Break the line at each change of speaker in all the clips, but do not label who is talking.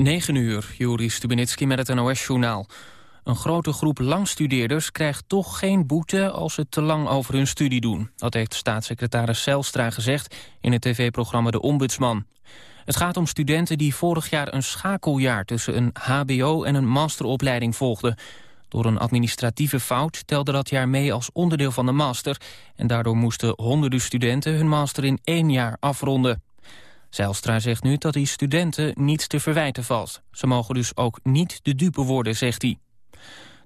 9 uur, Juri Stubenitski met het NOS-journaal. Een grote groep langstudeerders krijgt toch geen boete als ze te lang over hun studie doen. Dat heeft staatssecretaris Zelstra gezegd in het tv-programma De Ombudsman. Het gaat om studenten die vorig jaar een schakeljaar tussen een hbo en een masteropleiding volgden. Door een administratieve fout telde dat jaar mee als onderdeel van de master... en daardoor moesten honderden studenten hun master in één jaar afronden. Zijlstra zegt nu dat die studenten niets te verwijten valt. Ze mogen dus ook niet de dupe worden, zegt hij.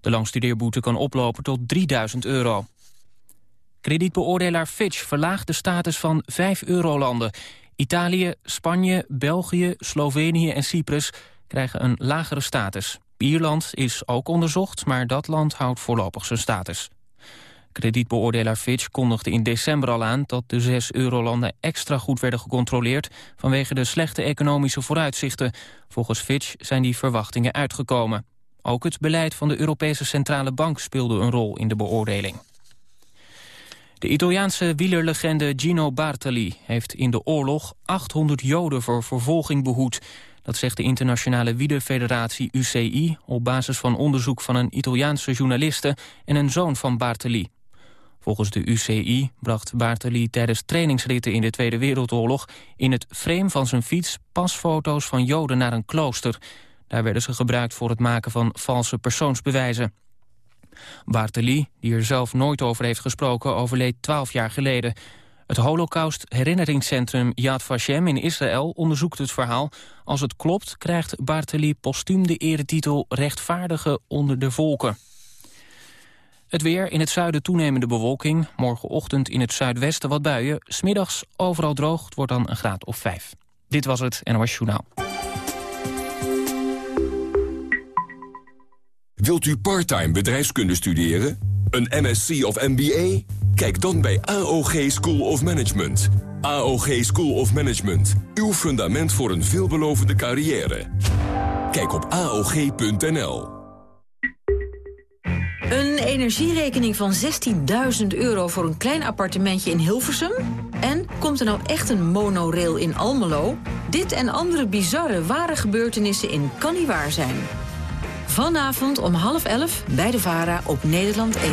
De langstudeerboete kan oplopen tot 3000 euro. Kredietbeoordelaar Fitch verlaagt de status van vijf eurolanden. Italië, Spanje, België, Slovenië en Cyprus krijgen een lagere status. Ierland is ook onderzocht, maar dat land houdt voorlopig zijn status. Kredietbeoordelaar Fitch kondigde in december al aan dat de zes eurolanden extra goed werden gecontroleerd vanwege de slechte economische vooruitzichten. Volgens Fitch zijn die verwachtingen uitgekomen. Ook het beleid van de Europese Centrale Bank speelde een rol in de beoordeling. De Italiaanse wielerlegende Gino Bartali heeft in de oorlog 800 Joden voor vervolging behoed. Dat zegt de internationale wielerfederatie UCI op basis van onderzoek van een Italiaanse journaliste en een zoon van Bartali. Volgens de UCI bracht Bartali tijdens trainingsritten in de Tweede Wereldoorlog in het frame van zijn fiets pasfoto's van Joden naar een klooster. Daar werden ze gebruikt voor het maken van valse persoonsbewijzen. Bartali, die er zelf nooit over heeft gesproken, overleed twaalf jaar geleden. Het Holocaust herinneringscentrum Yad Vashem in Israël onderzoekt het verhaal. Als het klopt krijgt Bartali postuum de eretitel rechtvaardige onder de volken. Het weer, in het zuiden toenemende bewolking. Morgenochtend in het zuidwesten wat buien. Smiddags overal droog, het wordt dan een graad of vijf. Dit was het NOS Journaal.
Wilt u parttime bedrijfskunde studeren? Een MSc of MBA? Kijk dan bij AOG School of Management. AOG School of Management. Uw fundament voor een veelbelovende carrière. Kijk op AOG.nl.
Een energierekening van 16.000 euro voor een klein appartementje in Hilversum? En komt er nou echt een monorail in Almelo? Dit en andere bizarre ware gebeurtenissen in Kan Niet Waar Zijn. Vanavond om half elf bij de VARA op Nederland 1.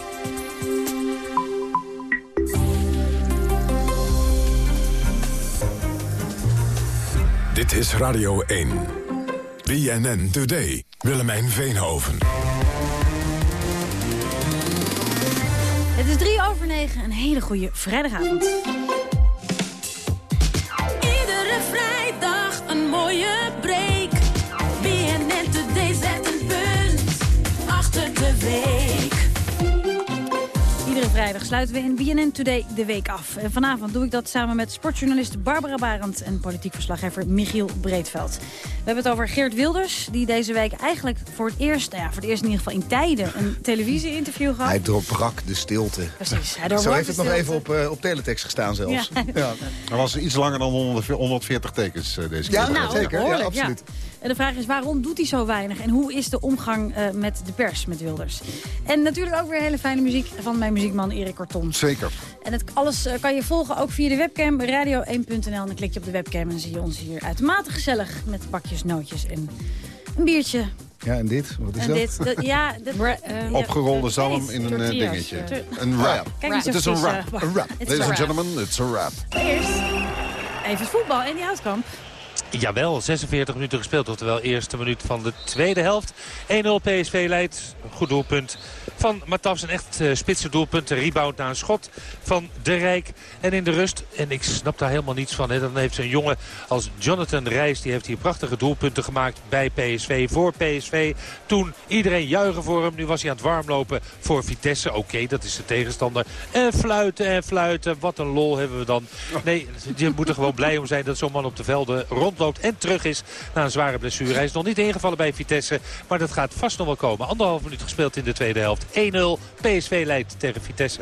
Dit is Radio 1. BNN Today. Willemijn Veenhoven.
Het is drie over negen. Een hele goede vrijdagavond.
Iedere vrijdag een mooie break. BNN Today zet een punt achter de week.
Iedere vrijdag sluiten we in BNN Today de week af. En vanavond doe ik dat samen met sportjournalist Barbara Barend... en politiek verslaggever Michiel Breedveld. We hebben het over Geert Wilders, die deze week eigenlijk voor het eerst... Nou ja, voor het eerst in ieder geval in tijden een televisie-interview gaf.
Hij doorbrak de stilte.
Precies, hij
Zo heeft het nog even op, eh, op teletext gestaan zelfs.
Ja.
Was iets langer dan 100 140 tekens eh, deze keer.
Ja,
Nou,
zeker. Ja, absoluut.
En de vraag is, waarom doet hij zo weinig? En hoe is de omgang eh, met de pers, met Wilders? En natuurlijk ook weer hele fijne muziek van mijn muziekman Erik Kortom.
Zeker.
En het, alles eh, kan je volgen ook via de webcam radio1.nl. En dan klik je op de webcam en dan zie je ons hier uitermate gezellig... met bakjes, nootjes en een biertje.
Ja, en dit? Wat is
en
dat?
dit, dat- ja, dat, eh,
Opgerolde
dat
zalm in een
tortillas.
dingetje. Een rap.
Kijk eens
Het is een
eventjes,
rap.
wacht.
Een rap.
It's
Ladies
a
and gentlemen, it's a rap.
Eerst even het voetbal en die houtkamp.
Jawel, 46 minuten gespeeld. Oftewel eerste minuut van de tweede helft. 1-0 PSV leidt. Goed doelpunt van Matafs. Een echt uh, spitse doelpunt. Een rebound naar een schot van De Rijk. En in de rust, en ik snap daar helemaal niets van. Hè, dan heeft een jongen als Jonathan Reis. Die heeft hier prachtige doelpunten gemaakt bij PSV. Voor PSV. Toen iedereen juichen voor hem. Nu was hij aan het warmlopen voor Vitesse. Oké, dat is de tegenstander. En fluiten en fluiten. Wat een lol hebben we dan. Nee, je moet er gewoon blij om zijn dat zo'n man op de velden rondloopt en terug is na een zware blessure. Hij is nog niet ingevallen bij Vitesse, maar dat gaat vast nog wel komen. Anderhalf minuut gespeeld in de tweede helft. 1-0. PSV leidt tegen Vitesse.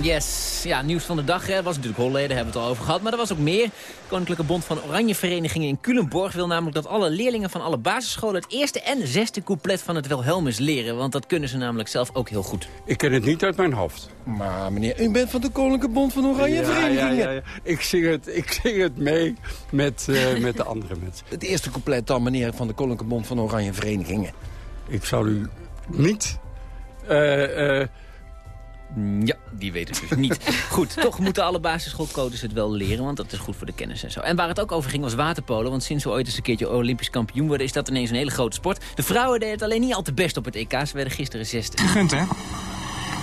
Yes, ja, nieuws van de dag. Hè. was natuurlijk Holleden, hebben we het al over gehad. Maar er was ook meer. Koninklijke Bond van Oranje Verenigingen in Culemborg wil namelijk dat alle leerlingen van alle basisscholen... het eerste en zesde couplet van het Wilhelmus leren. Want dat kunnen ze namelijk zelf ook heel goed.
Ik ken het niet uit mijn hoofd.
Maar meneer, u bent van de Koninklijke Bond van Oranje
Ja,
Verenigingen.
ja, ja, ja. Ik, zing het, ik zing het mee met, eh, met de andere mensen.
Het eerste couplet dan, meneer, van de Koninklijke Bond van Oranje Verenigingen.
Ik zal u niet... eh, eh,
Ja, die weet het dus niet. Goed, toch moeten alle basisschoolcodes het wel leren, want dat is goed voor de kennis en zo. En waar het ook over ging was waterpolo, want sinds we ooit eens een keertje Olympisch kampioen worden... is dat ineens een hele grote sport. De vrouwen deden het alleen niet al te best op het EK, ze werden gisteren zesde.
Gegund, hè?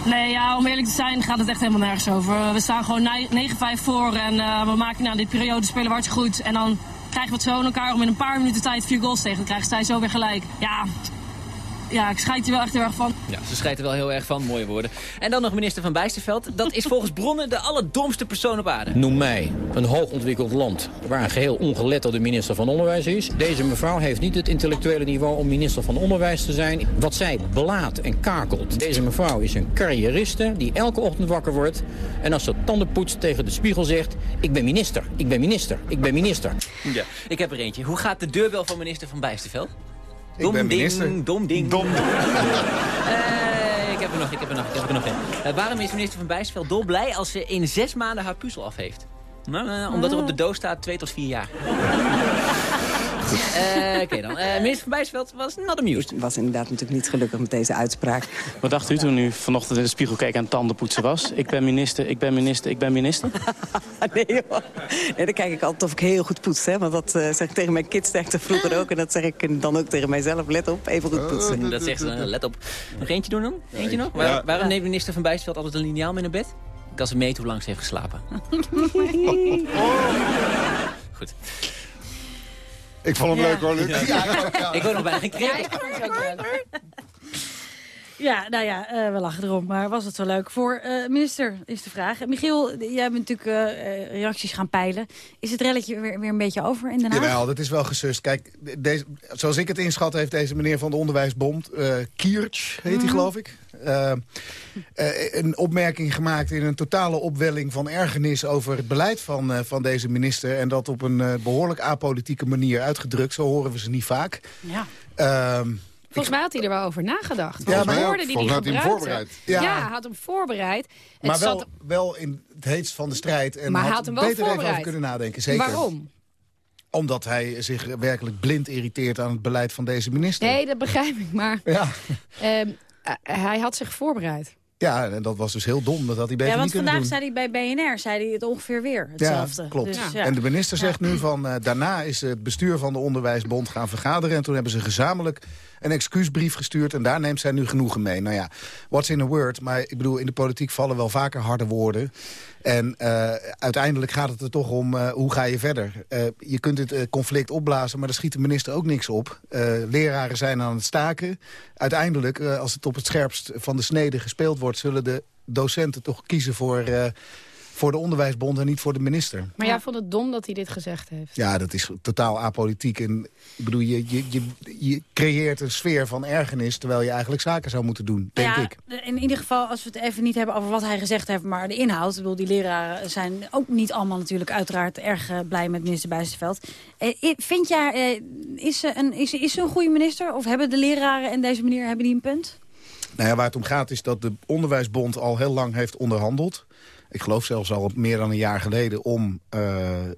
Nee, ja, om eerlijk te zijn gaat het echt helemaal nergens over. We staan gewoon ni- 9-5 voor en eh, we maken na die periode spelen we hartstikke goed. En dan krijgen we het zo in elkaar om in een paar minuten tijd vier goals tegen te krijgen. Sta je zo weer gelijk. Ja, ja ik scheid je wel echt heel erg van.
Ja, ze schijt er wel heel erg van, mooie woorden. En dan nog minister Van Bijsterveld. Dat is volgens bronnen de allerdomste persoon op aarde.
Noem mij een hoogontwikkeld land waar een geheel ongeletterde minister van Onderwijs is. Deze mevrouw heeft niet het intellectuele niveau om minister van Onderwijs te zijn. Wat zij belaadt en kakelt. Deze mevrouw is een carrieriste die elke ochtend wakker wordt... en als ze tanden poetst tegen de spiegel zegt... ik ben minister, ik ben minister, ik ben minister.
Ja, ik heb er eentje. Hoe gaat de deurbel van minister Van Bijsterveld? Dom
ben
ding, dom ding.
Dom ding.
Eh, ik heb er nog, ik heb er nog, ik heb er nog een. Eh, waarom is minister Van Bijsterveld dolblij als ze in zes maanden haar puzzel af heeft? Nou, nou, omdat er op de doos staat twee tot vier jaar. Eh, Oké dan. Eh, minister Van Bijsterveld was not amused.
was inderdaad natuurlijk niet gelukkig met deze uitspraak.
Wat dacht u toen u vanochtend in de spiegel keek en tandenpoetsen was? Ik ben minister, ik ben minister, ik ben minister.
nee, joh. nee, dan kijk ik altijd of ik heel goed poets. Hè? Want dat eh, zeg ik tegen mijn kids echt vroeger ook. En dat zeg ik dan ook tegen mijzelf. Let op, even goed poetsen.
Dat zegt ze, let op. Nog eentje doen dan? Eentje nog? Waar- waarom neemt minister Van Bijsterveld altijd een liniaal mee naar bed? Kan ze meten hoe lang ze heeft geslapen. Goed.
Ik vond hem
Ja.
leuk hoor, Luc.
Ik word nog bijna geen kreeg.
Ja, nou ja, eh, we lachen erom, maar was het zo leuk. Voor eh, minister is de vraag. Michiel, jij bent natuurlijk eh, reacties gaan peilen. Is het relletje weer, weer een beetje over in Den Haag?
Jawel, dat is wel gesust. Kijk, deze, zoals ik het inschat heeft deze meneer van de Onderwijsbond... eh Kiertsch heet hij,
Mhm.
geloof ik... eh, eh, een opmerking gemaakt in een totale opwelling van ergernis... over het beleid van, eh, van deze minister. En dat op een eh, behoorlijk apolitieke manier uitgedrukt. Zo horen we ze niet vaak.
Ja.
Ehm,
Volgens mij had hij er wel over nagedacht.
Ja, maar-
woorden die
volgens mij
hij
had hij hem voorbereid.
Ja, had hem voorbereid. Het
maar wel,
zat-
wel in het heetst van de strijd. En
Maar hij
had,
had hem wel
beter even over kunnen nadenken. Zeker.
Waarom?
Omdat hij zich werkelijk blind irriteert aan het beleid van deze minister.
Nee, dat begrijp ik. Maar
Ja.
ehm, eh, hij had zich voorbereid.
Ja, en dat was dus heel dom. Dat had hij beter
Ja, want
niet
vandaag
doen.
zei hij bij BNR zei hij het ongeveer weer hetzelfde.
Ja, klopt.
Dus, ja.
En de minister zegt nu van... eh, daarna is het bestuur van de Onderwijsbond gaan vergaderen... en toen hebben ze gezamenlijk een excuusbrief gestuurd... en daar neemt zij nu genoegen mee. Nou ja, what's in a word? Maar ik bedoel, in de politiek vallen wel vaker harde woorden. En eh, uiteindelijk gaat het er toch om, eh, hoe ga je verder? Eh, je kunt het conflict opblazen, maar daar schiet de minister ook niks op. Leraren zijn aan het staken. Uiteindelijk, als het op het scherpst van de snede gespeeld wordt... zullen de docenten toch kiezen voor, voor de onderwijsbond en niet voor de minister.
Maar jij vond het dom dat hij dit gezegd heeft.
Ja, dat is totaal apolitiek. En ik bedoel, je, je, je, je creëert een sfeer van ergernis... terwijl je eigenlijk zaken zou moeten doen, denk
ja,
ik.
In ieder geval, als we het even niet hebben over wat hij gezegd heeft... maar de inhoud, ik bedoel, die leraren zijn ook niet allemaal natuurlijk... uiteraard erg eh, blij met minister Bijsterveld. Eh, vind jij, eh, is, ze een, is, is ze een goede minister? Of hebben de leraren en deze meneer hebben die een punt?
Nou ja, waar het om gaat is dat de Onderwijsbond al heel lang heeft onderhandeld. Ik geloof zelfs al meer dan een jaar geleden om eh, eh,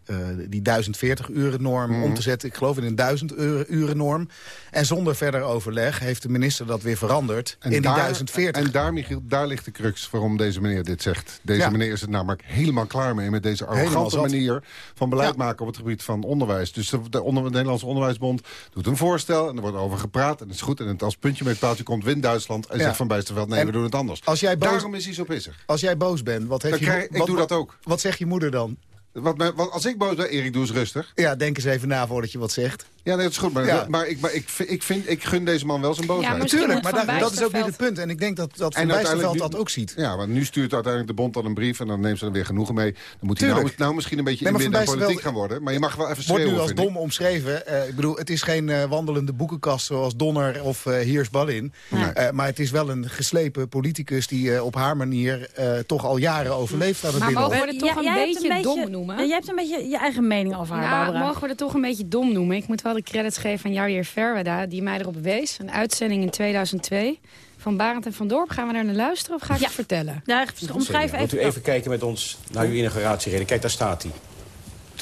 die 1040 uren norm
Mhm.
om te zetten. Ik geloof in een 1000 uren norm. En zonder verder overleg heeft de minister dat weer veranderd in die
daar,
1040.
En daar, Michiel, daar ligt de crux waarom deze meneer dit zegt. Deze
Ja.
meneer is het namelijk helemaal klaar mee... met deze arrogante manier van beleid maken op het gebied van onderwijs. Dus de, de, onder, de Nederlandse Onderwijsbond doet een voorstel... en er wordt over gepraat en het is goed. En het als puntje met paaltje komt, wint Duitsland... en
Ja.
zegt Van Bijsterveld, nee,
En
we doen het anders.
Als jij boos,
Daarom is hij zo pissig.
als jij boos bent, wat heeft je
krijg- ik
wat-
doe dat ook.
Wat zegt je moeder dan?
Wat, wat, als ik boos ben, Erik, doe eens rustig.
Ja, denk eens even na voordat je wat zegt.
Ja, nee, dat is goed. Maar,
Ja.
maar, ik, maar ik, vind- ik, vind, ik gun deze man wel zijn boosheid.
Natuurlijk, maar daar- dat is ook niet het punt. En ik denk dat, dat Van Bijsterveld dat ook ziet.
Ja, want nu stuurt uiteindelijk de bond dan een brief... en dan neemt ze er weer genoegen mee. Dan moet hij nou, nou misschien een beetje
Nee, maar
in politiek gaan worden. Maar je mag wel even
wordt
schreeuwen,
nu als dom omschreven. Eh, ik bedoel, het is geen eh, wandelende boekenkast zoals Donner of eh Hiers Ballin. Eh, maar het is wel een geslepen politicus die eh, op haar manier eh, toch al jaren overleeft aan het
Maar
Binnenhof.
mogen we het toch
Ja,
een beetje dom noemen?
Ja, jij hebt een beetje je eigen mening over haar,
Ja,
Barbara.
mogen we het toch een beetje dom noemen? Ik moet wel de credits geven aan Javier Verweda, die mij erop wees. Een uitzending in 2002 van Barend en Van Dorp. Gaan we daar naar luisteren of ga ik het vertellen?
Ja, omschrijf
Wilt u even kijken met ons naar uw inauguratiereden? Kijk, daar staat hij.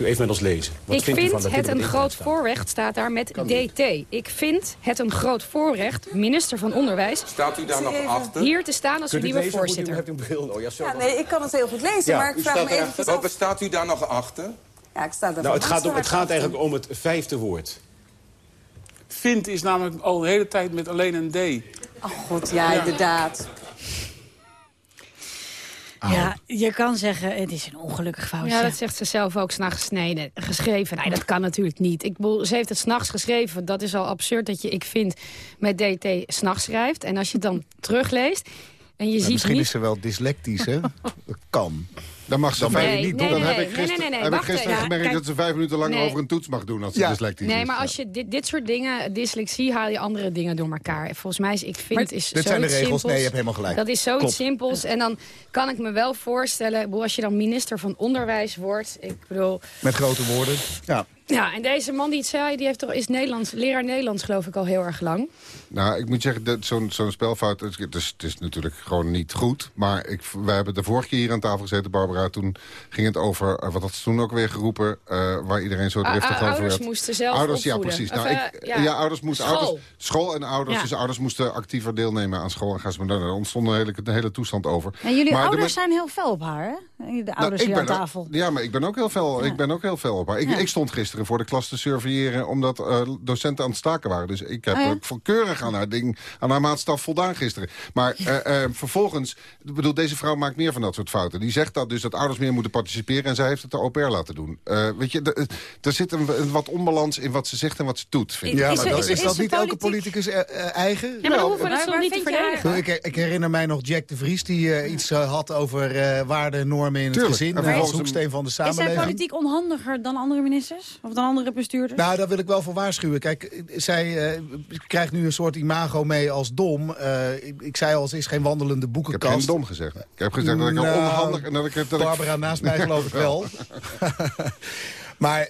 U even met ons lezen. Wat
ik
vindt u
vind
van dat dit
het een groot voorrecht, staat daar met DT. Ik vind het een groot voorrecht, minister van Onderwijs...
Staat u daar nog
Even.
achter?
hier te staan als
Kunt u
nieuwe
lezen?
voorzitter.
Moet U, hebt u een bril? Oh, ja, zo
Ja, nee, ik kan het heel goed lezen,
Ja,
maar ik
u
vraag me even.
Wat staat u daar nog achter?
Ja, ik sta daar
Nou, het
van
gaat, om, het gaat eigenlijk om het vijfde woord.
Vind is namelijk al de hele tijd met alleen een D.
Oh god, ja, inderdaad.
Ja, je kan zeggen, het is een ongelukkig foutje.
Ja, dat zegt ze zelf ook s'nachts gesneden, geschreven. Nee, dat kan natuurlijk niet. Ik bedoel, ze heeft het s'nachts geschreven. Dat is al absurd dat je, ik vind, met DT s'nachts schrijft. En als je het dan terugleest en je
Nou,
ziet
misschien
niet...
is ze wel dyslectisch, hè? Dat kan.
Dan mag ze vijf niet doen. Dan heb ik gisteren, heb ik gisteren gemerkt
Kijk,
dat ze vijf minuten lang over een toets mag doen als ze
Ja.
dyslectisch
Nee,
is.
maar als je dit, dit soort dingen, dyslexie, haal je andere dingen door elkaar. Volgens mij is, ik vind,
Maar
is
dit zijn de regels.
simpels.
Nee, je hebt helemaal gelijk.
Dat is zoiets
Klopt.
simpels. En dan kan ik me wel voorstellen, als je dan minister van Onderwijs wordt, ik bedoel...
Met grote woorden. Ja.
Ja, en deze man die het zei, die heeft toch, is Nederlands, leraar Nederlands geloof ik al heel erg lang.
Nou, ik moet zeggen, dat zo'n zo'n spelfout, het is, het, is, natuurlijk gewoon niet goed. Maar ik, wij hebben de vorige keer hier aan tafel gezeten, Barbara. Toen ging het over, eh, wat had ze toen ook weer geroepen... eh, waar iedereen zo
Ah,
driftig
ah,
over
ouders moesten zelf
Ouders, ja, precies.
Of,
Nou,
eh,
ik,
ja.
ja. ouders moesten...
School.
Ouders, school en ouders,
Ja.
dus ouders moesten actiever deelnemen aan school. En gaan ze maar daar ontstond een hele, een hele toestand over.
En jullie
Maar de
ouders zijn heel fel op haar, hè? De
nou,
ouders
ik
hier aan
ben
tafel.
ja, maar ik ben ook heel fel, ik ben ook heel fel op haar. Ik,
Ja.
ik stond gisteren voor de klas te surveilleren... omdat eh, docenten aan het staken waren. Dus ik heb
Oh ja?
ook voor keurig aan haar, ding, aan haar maatstaf voldaan gisteren. Maar eh, eh, vervolgens, bedoel, deze vrouw maakt meer van dat soort fouten. Die zegt dat dus dat ouders meer moeten participeren... en zij heeft het de au pair laten doen. Eh, weet je, er zit een, een wat onbalans in wat ze zegt en wat ze doet, vind ik.
Ja, maar dat, is, dat niet elke politicus eigen?
Ja, maar dan hoeven we dat
waar-
zo
waar
niet te.
Ik, ik herinner mij nog Jack de Vries die iets had over eh waarden, normen in het gezin. Als hoeksteen van de
Is zij
samenleving.
politiek onhandiger dan andere ministers? Of dan andere bestuurders?
Nou, daar wil ik wel voor waarschuwen. Kijk, zij eh, krijgt nu een soort imago mee als dom. Eh, ik, ik zei al, ze is geen wandelende
Ik heb
boekenkast.
geen dom gezegd. Ik heb gezegd dat ik
Nou,
onhandig... En dat ik, dat ik-
Barbara naast mij geloof ik wel. maar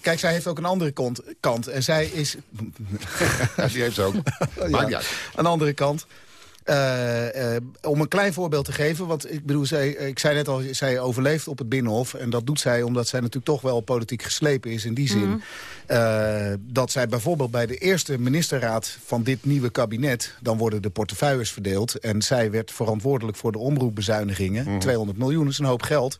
kijk, zij heeft ook een andere kant. kant en zij is...
Die heeft ze ook.
Ja, de andere kant. Eh, eh, om een klein voorbeeld te geven, want ik bedoel, zij, ik zei net al, zij overleeft op het Binnenhof. En dat doet zij omdat zij natuurlijk toch wel politiek geslepen is in die zin.
Mhm.
eh, dat zij bijvoorbeeld bij de eerste ministerraad van dit nieuwe kabinet... dan worden de portefeuilles verdeeld. En zij werd verantwoordelijk voor de omroepbezuinigingen. 200 miljoen is een hoop geld.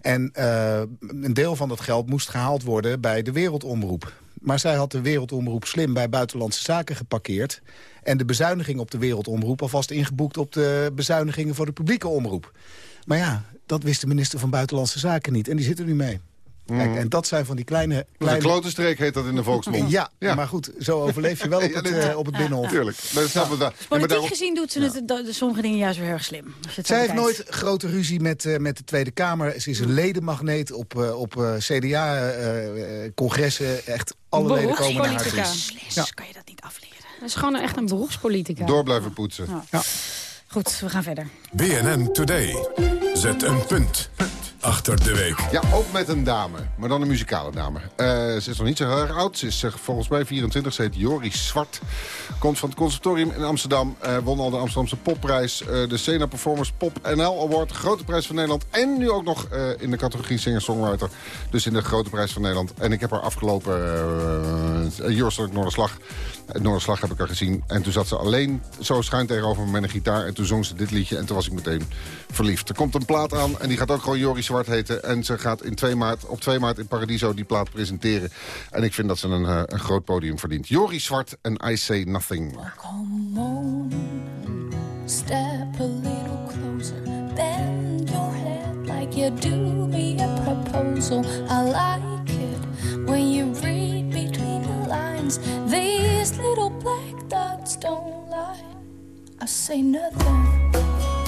En eh, een deel van dat geld moest gehaald worden bij de wereldomroep. Maar zij had de wereldomroep slim bij buitenlandse zaken geparkeerd... en de bezuiniging op de wereldomroep alvast ingeboekt... op de bezuinigingen voor de publieke omroep. Maar ja, dat wist de minister van Buitenlandse Zaken niet. En die zit er nu mee. Kijk, en dat zijn van die kleine...
De
kleine...
klotenstreek heet dat in de volksmond.
Ja, maar goed, zo overleef je wel op het, eh, op het Binnenhof.
Tuurlijk. Maar dat snappen we daar. Ja, maar
Politiek
daarom-
gezien doet ze het, de, de sommige dingen juist weer heel erg slim.
Zij heeft nooit grote ruzie met, eh, met de Tweede Kamer. Ze is een ledenmagneet op, eh, op CDA-congressen. Echt alle leden komen naar haar toe.
Beroepspolitica.
Ja.
kan je dat niet afleren.
Dat is gewoon echt een beroepspolitica.
Door blijven poetsen.
Ja. Goed, we gaan verder.
BNN Today. Zet een punt achter de week.
Ja, ook met een dame. Maar dan een muzikale dame. Eh, ze is nog niet zo heel erg oud. Ze is eh, volgens mij 24. Ze heet Joris Zwart. Komt van het conservatorium in Amsterdam. Eh, won al de Amsterdamse popprijs. de Sena Performance Pop NL Award. Grote prijs van Nederland. En nu ook nog in de categorie singer-songwriter. Dus in de grote prijs van Nederland. En ik heb haar afgelopen... Uh, Joost Noorderslag. Noorderslag heb ik haar gezien. En toen zat ze alleen zo schuin tegenover me met een gitaar. En toen zong ze dit liedje. En toen was ik meteen verliefd. Er komt een plaat aan. En die gaat ook gewoon Joris Zwart heten. En ze gaat in 2 maart, op 2 maart in Paradiso die plaat presenteren. En ik vind dat ze een, eh, een groot podium verdient. Joris Zwart en I Say Nothing.
Come on, step a little closer, bend your head like you do me a proposal. I like it when you read between the lines. These little black dots don't lie. I say nothing.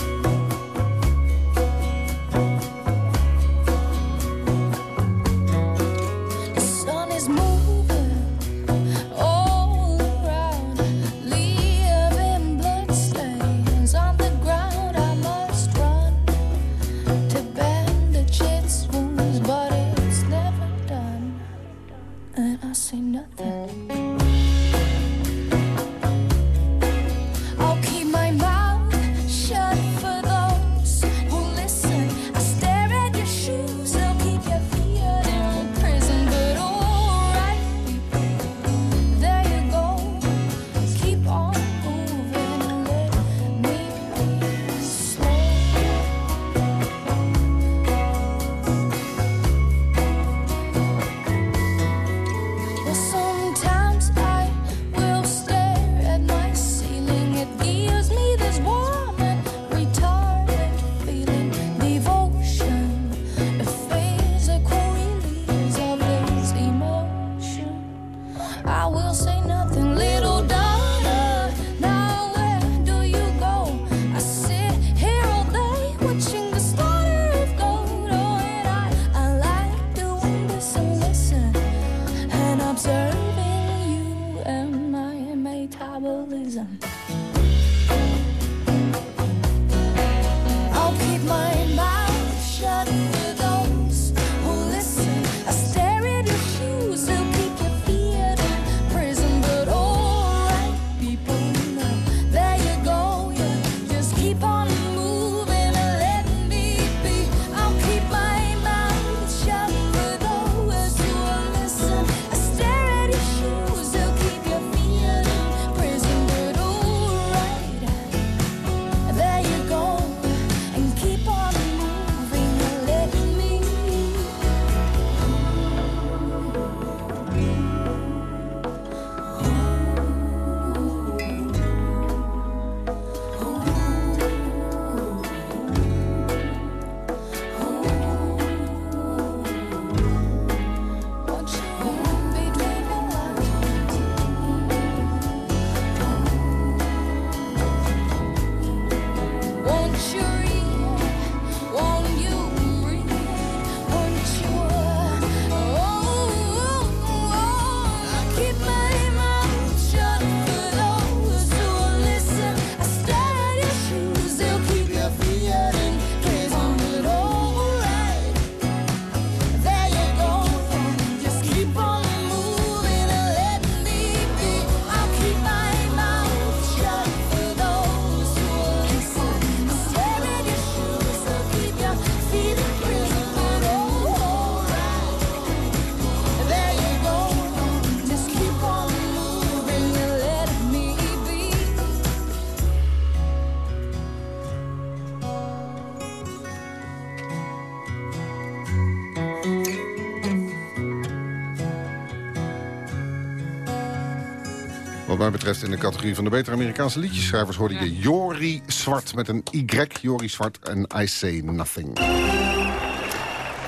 Mij betreft in de categorie van de betere Amerikaanse liedjeschrijvers... hoorde je Jori Zwart met een Y, Jori Zwart en I Say Nothing.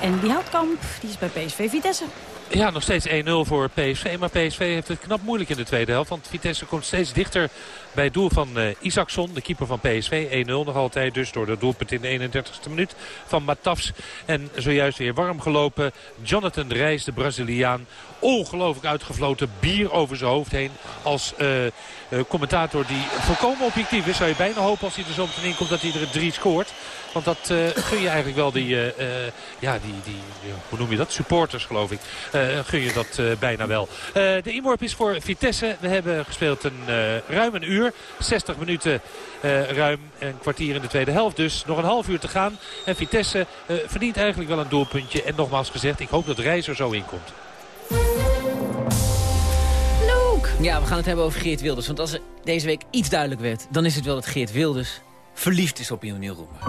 En die houtkamp, die is bij PSV Vitesse.
Ja, nog steeds 1-0 voor PSV. Maar PSV heeft het knap moeilijk in de tweede helft. Want Vitesse komt steeds dichter bij het doel van eh Isaacson, de keeper van PSV. 1-0 nog altijd dus door de doelpunt in de 31ste minuut van Matafs. En zojuist weer warm gelopen. Jonathan Reis, de Braziliaan. Ongelooflijk uitgefloten bier over zijn hoofd heen. Als eh, eh, commentator die volkomen objectief is. Zou je bijna hopen als hij er zo meteen komt dat hij er drie scoort. Want dat gun je eigenlijk wel die, ja, die, die hoe noem je dat? Supporters geloof ik. Gun je dat bijna wel. De inworp is voor Vitesse. We hebben gespeeld een, ruim een uur. 60 minuten eh, ruim. Een kwartier in de tweede helft dus. Nog een half uur te gaan. En Vitesse eh, verdient eigenlijk wel een doelpuntje. En nogmaals gezegd, ik hoop dat Reis er zo in komt.
Luke! Ja, we gaan het hebben over Geert Wilders. Want als er deze week iets duidelijk werd... dan is het wel dat Geert Wilders verliefd is op Emiel Roemer.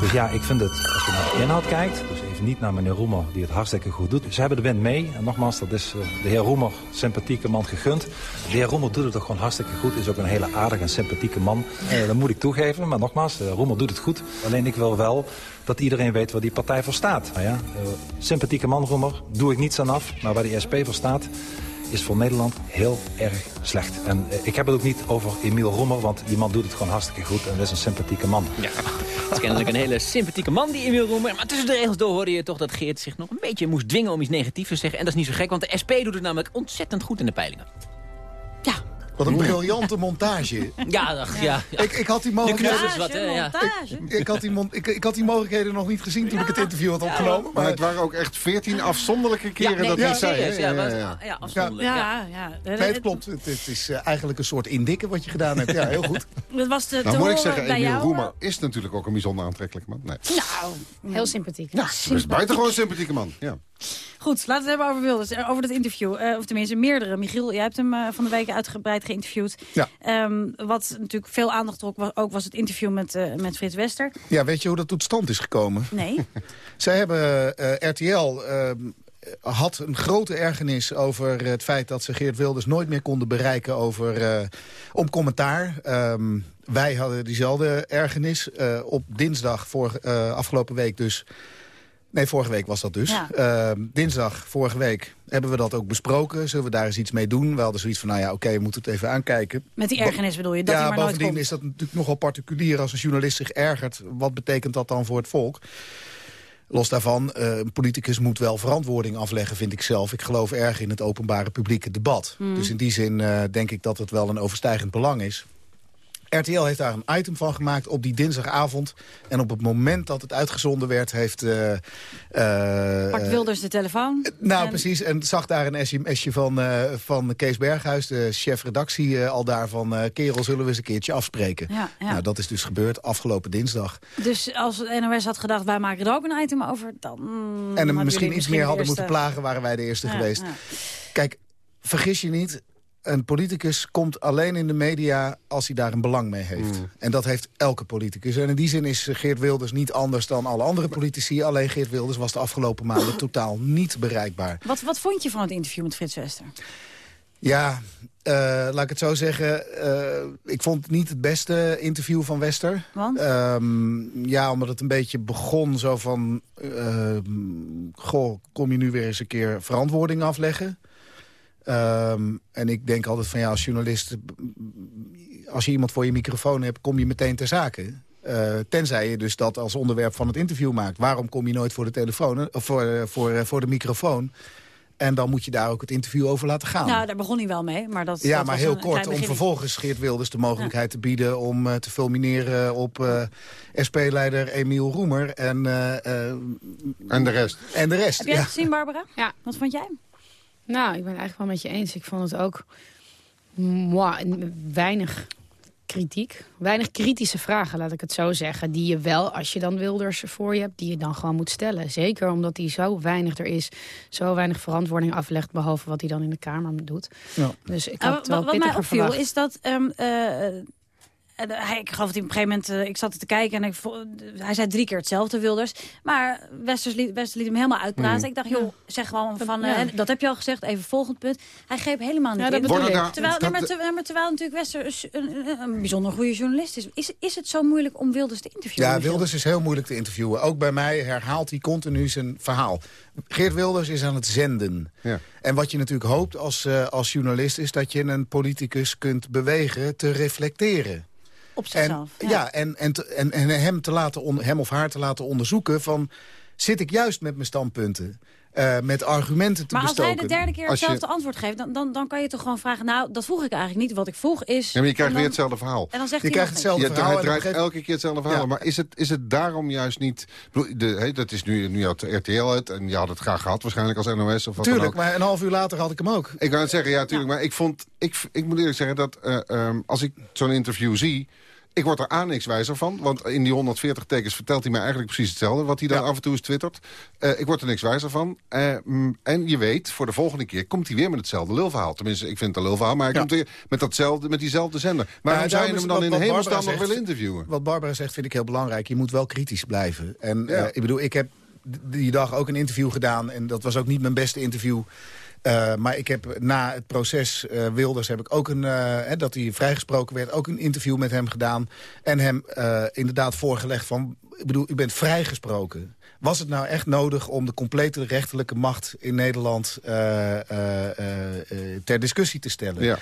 Dus ja, ik vind het, als je naar de inhoud kijkt, dus even niet naar meneer Roemer, die het hartstikke goed doet. Ze hebben de wind mee. En nogmaals, dat is eh, de heer Roemer, sympathieke man, gegund. De heer Roemer doet het toch gewoon hartstikke goed. Is ook een hele aardige en sympathieke man. Eh, dat moet ik toegeven. Maar nogmaals, uh, Roemer doet het goed. Alleen ik wil wel dat iedereen weet waar die partij voor staat. Nou ja, sympathieke man, Roemer, doe ik niets aan af. Maar waar die SP voor staat, is voor Nederland heel erg slecht. En eh, ik heb het ook niet over Emiel Roemer, want die man doet het gewoon hartstikke goed. En dat is een sympathieke man.
Ja, het is kennelijk een hele sympathieke man, die Emiel Roemer. Maar tussen de regels door hoorde je toch dat Geert zich nog een beetje moest dwingen om iets negatiefs te zeggen. En dat is niet zo gek, want de SP doet het namelijk ontzettend goed in de peilingen.
Wat een briljante montage.
Ja, ach, ja. ja.
Ik, ik had die
De
mogelijkheden...
is wat, hè, ja.
Ik, ik had die mon- ik, ik had die mogelijkheden nog niet gezien toen ik het interview had opgenomen.
Maar het waren ook echt veertien afzonderlijke keren
nee,
dat
ja,
hij zei.
ja,
Ja, ja, ja.
ja, afzonderlijk.
Ja,
Ja.
ja.
Nee, het klopt. Het, het is eh, eigenlijk een soort indikken wat je gedaan hebt. Ja, heel goed.
Dat was te,
Nou
te
moet ik zeggen,
bij
Emiel. Roemer is natuurlijk ook een bijzonder aantrekkelijke man. Nee.
Nou,
Heel sympathiek.
Ja, hij is buitengewoon een sympathieke man. Ja.
Goed, laten we het hebben over Wilders. eh, Over dat interview. eh, of tenminste, meerdere. Michiel, jij hebt hem eh, van de week uitgebreid geïnterviewd.
Ja.
Ehm, wat natuurlijk veel aandacht trok, was, ook was het interview met, met Frits Wester.
Ja, weet je hoe dat tot stand is gekomen?
Nee.
Zij hebben, RTL ehm, had een grote ergernis over het feit dat ze Geert Wilders nooit meer konden bereiken over, om commentaar. Ehm, wij hadden diezelfde ergernis. Op dinsdag, voor, eh, afgelopen week dus... Nee, vorige week was dat dus.
Ja.
Ehm, dinsdag, vorige week, hebben we dat ook besproken. Zullen we daar eens iets mee doen? We hadden zoiets van, nou ja, oké, we moeten het even aankijken.
Met die ergernis bedoel je, dat
ja,
maar nooit
bovendien is dat natuurlijk nogal particulier als een journalist zich ergert. Wat betekent dat dan voor het volk? Los daarvan, eh, een politicus moet wel verantwoording afleggen, vind ik zelf. Ik geloof erg in het openbare publieke debat.
Hmm.
Dus in die zin eh, denk ik dat het wel een overstijgend belang is. RTL heeft daar een item van gemaakt op die dinsdagavond. En op het moment dat het uitgezonden werd, heeft... eh, eh,
Pakt Wilders de telefoon.
nou,
En-
precies. En zag daar een sms'je van, eh, van Kees Berghuis, de chef redactie, eh, al daar van... eh, kerel, zullen we eens een keertje afspreken?
Ja, ja.
Nou, dat is dus gebeurd afgelopen dinsdag.
Dus als NOS had gedacht, wij maken er ook een item over, dan...
en misschien iets meer
de
hadden
eerste-
moeten plagen, waren wij de eerste
Ja,
geweest. Kijk, vergis je niet, een politicus komt alleen in de media als hij daar een belang mee heeft.
Mm.
En dat heeft elke politicus. En in die zin is Geert Wilders niet anders dan alle andere politici. Alleen Geert Wilders was de afgelopen maanden totaal niet bereikbaar.
Wat, wat vond je van het interview met Frits Wester?
Ja, eh, laat ik het zo zeggen. eh, ik vond het niet het beste interview van Wester.
Want?
Ehm, ja, omdat het een beetje begon zo van... ehm, goh, kom je nu weer eens een keer verantwoording afleggen? Ehm, en ik denk altijd van ja, als journalist... als je iemand voor je microfoon hebt, kom je meteen ter zake. Eh, tenzij je dus dat als onderwerp van het interview maakt. Waarom kom je nooit voor de telefoon, eh, of voor, eh, voor, voor de microfoon? En dan moet je daar ook het interview over laten gaan.
Nou, daar begon hij wel mee. Maar dat,
Ja,
dat
maar heel kort, om vervolgens Geert Wilders de mogelijkheid te bieden... om te fulmineren op eh, SP-leider Emiel Roemer en... eh, eh,
En de rest.
En de rest,
Heb jij
ja.
het gezien, Barbara?
Ja.
Wat vond jij?
Nou, ik ben het eigenlijk wel met je eens. Ik vond het ook moi, weinig kritiek. Weinig kritische vragen, laat ik het zo zeggen. Die je wel, als je dan Wilders voor je hebt, die je dan gewoon moet stellen. Zeker omdat hij zo weinig er is. Zo weinig verantwoording aflegt, behalve wat hij dan in de Kamer doet.
Ja.
Dus ik
Uh,
had het wel
wat wat mij opviel
verwacht.
is dat... ehm, eh, ik geloof dat hij op een gegeven moment... eh, ik zat er te kijken en ik, vo- hij zei drie keer hetzelfde, Wilders. Maar Westers liet, Westers liet hem helemaal uitpraten.
Mm.
Ik dacht, joh, zeg gewoon van...
ja.
eh, dat heb je al gezegd, even volgend punt. Hij greep helemaal niet
Ja, dat
in.
bedoel ik.
terwijl, nee, maar, terwijl natuurlijk Wester een, een, bijzonder goede journalist is. is. Is het zo moeilijk om Wilders te interviewen?
Ja? Wilders is heel moeilijk te interviewen. Ook bij mij herhaalt hij continu zijn verhaal. Geert Wilders is aan het zenden.
Ja.
En wat je natuurlijk hoopt als, eh, als journalist... is dat je een politicus kunt bewegen te reflecteren.
Op
En,
zichzelf.
ja. en, en, en, en hem, te laten on- hem of haar te laten onderzoeken van... zit ik juist met mijn standpunten? Eh, met argumenten te
Maar als
bestoken?
hij de derde keer
Als je-
hetzelfde antwoord geeft... Dan, dan, dan kan je toch gewoon vragen... nou, dat vroeg ik eigenlijk niet. Wat ik vroeg is...
Ja, maar je krijgt weer
dan-
hetzelfde verhaal.
En dan zegt
Je
hij
krijgt
nog
hetzelfde
Ja,
verhaal.
hij draait
gegeven-
elke keer hetzelfde verhaal.
Ja.
Maar is het, is het daarom juist niet... Ik bedoel, De, hè, dat is nu, nu had RTL het en je had het graag gehad waarschijnlijk als NOS of wat dan
Tuurlijk,
ook.
maar een half uur later had ik hem ook.
Ik wou het zeggen, ja, tuurlijk. Maar ik vond, ik, ik moet eerlijk zeggen dat eh, ehm, als ik zo'n interview zie... Ik word er aan niks wijzer van. Want in die 140 tekens vertelt hij mij eigenlijk precies hetzelfde... wat hij dan
Ja.
af en toe eens twittert. Eh, ik word er niks wijzer van. Eh, mm, en je weet, voor de volgende keer komt hij weer met hetzelfde lulverhaal. Tenminste, ik vind het een lulverhaal, maar hij
Ja.
komt weer met, datzelfde, met diezelfde zender. Waarom
Nou,
zou je hem dan
wat-
in hemelsnaam nog willen interviewen?
Wat Barbara zegt vind ik heel belangrijk. Je moet wel kritisch blijven. En
Ja.
eh, ik bedoel, ik heb die dag ook een interview gedaan. En dat was ook niet mijn beste interview. Eh, maar ik heb na het proces eh, Wilders heb ik ook een, eh, hè, dat hij vrijgesproken werd, ook een interview met hem gedaan. En hem inderdaad voorgelegd van, ik bedoel, u bent vrijgesproken. Was het nou echt nodig om de complete rechterlijke macht in Nederland ter discussie te stellen?
Ja.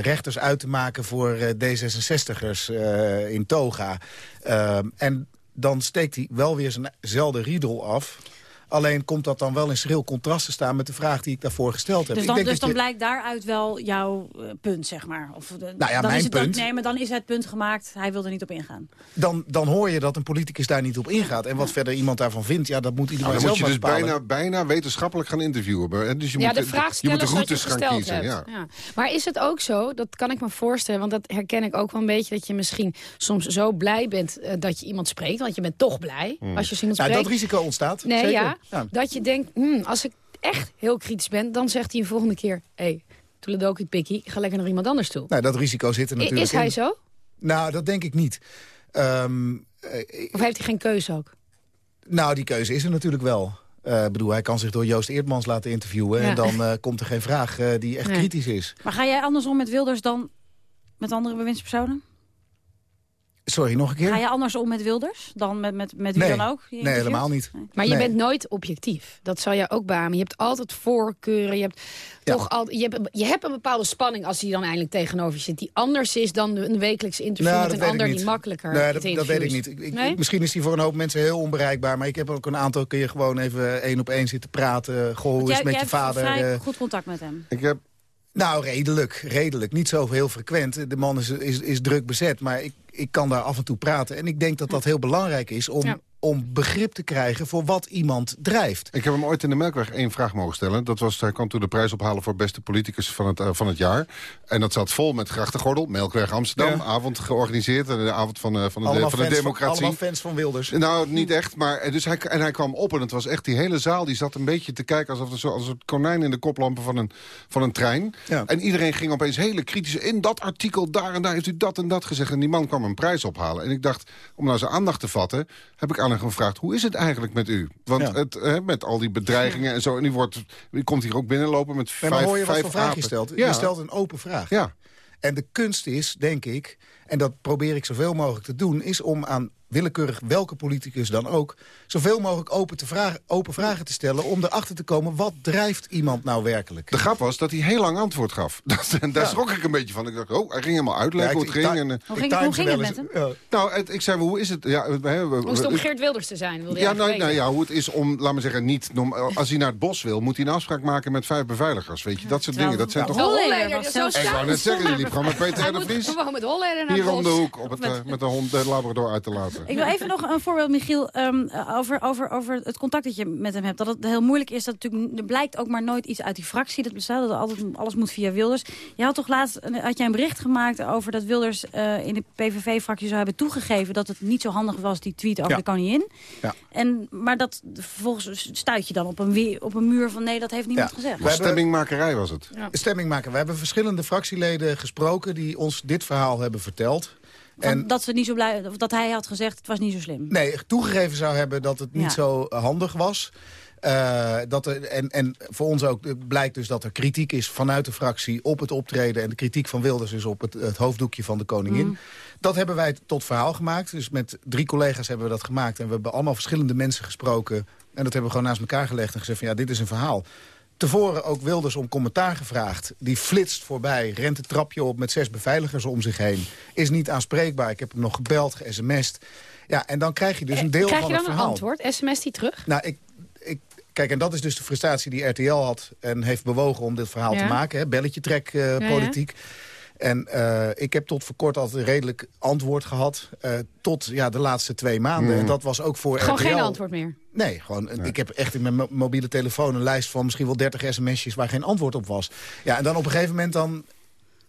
Rechters uit te maken voor eh, D66'ers eh, in toga. Ehm, en dan steekt hij wel weer zijnzelfde riedel af. Alleen komt dat dan wel in schril contrast te staan... met de vraag die ik daarvoor gesteld heb.
Dus
Ik
dan,
denk
dus
dat
dan
je-
blijkt daaruit wel jouw eh, punt, zeg maar. Of, de-
Nou ja,
dan
mijn
is het dan-
punt-
nee, maar dan is het punt gemaakt. Hij wil er niet op ingaan.
dan, dan hoor je dat een politicus daar niet op ingaat. En wat verder iemand daarvan vindt, ja, dat moet iedereen
Nou, dan
zelf
moet je dus bijna, bijna wetenschappelijk gaan interviewen. Dus je
ja,
moet,
de vraag
je moet de routes gaan kiezen. Ja.
Ja. Maar is het ook zo, dat kan ik me voorstellen... want dat herken ik ook wel een beetje... dat je misschien soms zo blij bent eh, dat je iemand spreekt... want je bent toch blij
Hmm.
als je iemand
Ja,
spreekt.
dat risico ontstaat.
Nee,
zeker.
ja, Dat je denkt, hmm, als ik echt heel kritisch ben... dan zegt hij een volgende keer... hé, hey, toeledoki pikkie, ga lekker naar iemand anders toe.
Nou, dat risico zit er natuurlijk
is hij
in.
zo?
Nou, dat denk ik niet. Ehm, eh,
Of heeft hij geen keuze ook?
nou, die keuze is er natuurlijk wel. Eh, Ik bedoel, hij kan zich door Joost Eertmans laten interviewen...
Ja.
en dan eh, komt er geen vraag eh, die echt
Nee.
kritisch is.
Maar ga jij andersom met Wilders dan met andere bewindspersonen?
Sorry, nog een keer?
Ga je anders om met Wilders dan met, met, met wie
Nee.
dan ook? je
Nee, helemaal niet.
Maar je
Nee.
bent nooit objectief. Dat zal je ook beamen. Je hebt altijd voorkeuren. Je hebt, toch al, je, hebt, je hebt een bepaalde spanning als hij dan eindelijk tegenover je zit. Die anders is dan de- een wekelijkse interview
Nou,
met
dat
een
weet ik
ander
niet.
die makkelijker
Nee, dat, dat weet ik niet. Ik, ik-
Nee?
misschien is die voor een hoop mensen heel onbereikbaar... maar ik heb ook een aantal keer gewoon even één op één zitten praten. Goh, hoe is met je vader?
hebt vrij
eh,
goed contact met hem.
Ik heb
Nou, redelijk, redelijk. Niet zo heel frequent. De man is, is, is druk bezet, maar ik, ik kan daar af en toe praten. En ik denk dat dat heel belangrijk is om. Om begrip te krijgen voor wat iemand drijft.
Ik heb hem ooit in de Melkweg één vraag mogen stellen. Dat was, hij kwam toen de prijs ophalen voor beste politicus van het, eh, van het jaar. En dat zat vol met grachtengordel. Melkweg Amsterdam,
Ja.
avond georganiseerd. En de avond van, eh, van, de, van de
fans van-
democratie.
allemaal fans van Wilders.
Nou, niet echt. Maar, eh, dus hij, en hij kwam op en het was echt die hele zaal... die zat een beetje te kijken alsof er zo, als het konijn in de koplampen van een, van een trein. En iedereen ging opeens hele kritische... in dat artikel, daar en daar heeft u dat en dat gezegd. En die man kwam een prijs ophalen. En ik dacht, om nou zijn aandacht te vatten... heb ik aan hem gevraagd, hoe is het eigenlijk met u? Want het, met al die bedreigingen en zo... en u, wordt, u komt hier ook binnenlopen met vijf,
maar hoor je wat
vijf
voor vraag je stelt?
Ja.
Je stelt een open vraag.
Ja.
En de kunst is, denk ik, en dat probeer ik zoveel mogelijk te doen... is om aan willekeurig welke politicus dan ook... zoveel mogelijk open, te vragen, open vragen te stellen... om erachter te komen, wat drijft iemand nou werkelijk?
De grap was dat hij heel lang antwoord gaf. Dat, en daar
Ja.
schrok ik een beetje van. Ik dacht, oh, hij ging helemaal uitleggen
Ja,
hoe het ging. en, eh,
Hoe ging, hoe ging het met hem?
Nou, het- ik zei, hoe is het? Ja, we- we-
Hoe is het om
we-
Geert Wilders te zijn? Wilde
ja, nou, nou ja, hoe het is om, laat me zeggen, niet... norm- Als hij naar het bos wil, moet hij een afspraak maken met vijf beveiligers. Weet je, dat soort dingen. Dat zijn toch...
Holleder
Ik
wou net zeggen, die liep gewoon met Peter R. de Vries. Hier om de hoek, op het, eh, met de hond de Labrador uit te laten.
Ik wil even nog een voorbeeld, Michiel, ehm, over, over, over het contact dat je met hem hebt. Dat het heel moeilijk is. Dat natuurlijk, er blijkt ook maar nooit iets uit die fractie. Dat bestaat, dat altijd, alles moet via Wilders. Je had toch laatst een- had jij een bericht gemaakt over dat Wilders eh, in de PVV-fractie zou hebben toegegeven... dat het niet zo handig was, die tweet over
Ja.
de koningin.
Ja.
En, maar dat, vervolgens stuit je dan op een, op een muur van nee, dat heeft niemand
Ja.
gezegd.
Hebben-
Stemmingmakerij was het.
Stemming maken. We hebben verschillende fractieleden gesproken... die ons dit verhaal hebben verteld.
Dat, ze niet zo blij, of dat hij had gezegd, het was niet zo slim.
Nee, toegegeven zou hebben dat het niet
Ja.
zo handig was. Eh, dat er, en, en voor ons ook eh, blijkt dus dat er kritiek is vanuit de fractie op het optreden. En de kritiek van Wilders is op het, het hoofddoekje van de koningin.
Mm.
Dat hebben wij tot verhaal gemaakt. Dus met drie collega's hebben we dat gemaakt. En we hebben allemaal verschillende mensen gesproken. En dat hebben we gewoon naast elkaar gelegd en gezegd van ja, dit is een verhaal. Tevoren ook Wilders om commentaar gevraagd. Die flitst voorbij, rent het trapje op met zes beveiligers om zich heen. Is niet aanspreekbaar. Ik heb hem nog gebeld, ge-sms'd. Ja, en dan krijg je dus een deel
Krijg
van
je
het
dan een
verhaal.
antwoord? SMS die terug?
Nou, ik, ik, kijk, en dat is dus de frustratie die RTL had... en heeft bewogen om dit verhaal
Ja.
te maken. Hè? Belletje trek eh,
ja.
politiek. En eh, ik heb tot voor kort altijd een redelijk antwoord gehad. eh, tot ja, de laatste twee maanden.
Mm.
En dat was ook voor
Gewoon
RTL...
geen antwoord meer.
Nee, gewoon, ik heb echt in mijn mo- mobiele telefoon een lijst van misschien wel 30 sms'jes waar geen antwoord op was. Ja, en dan op een gegeven moment dan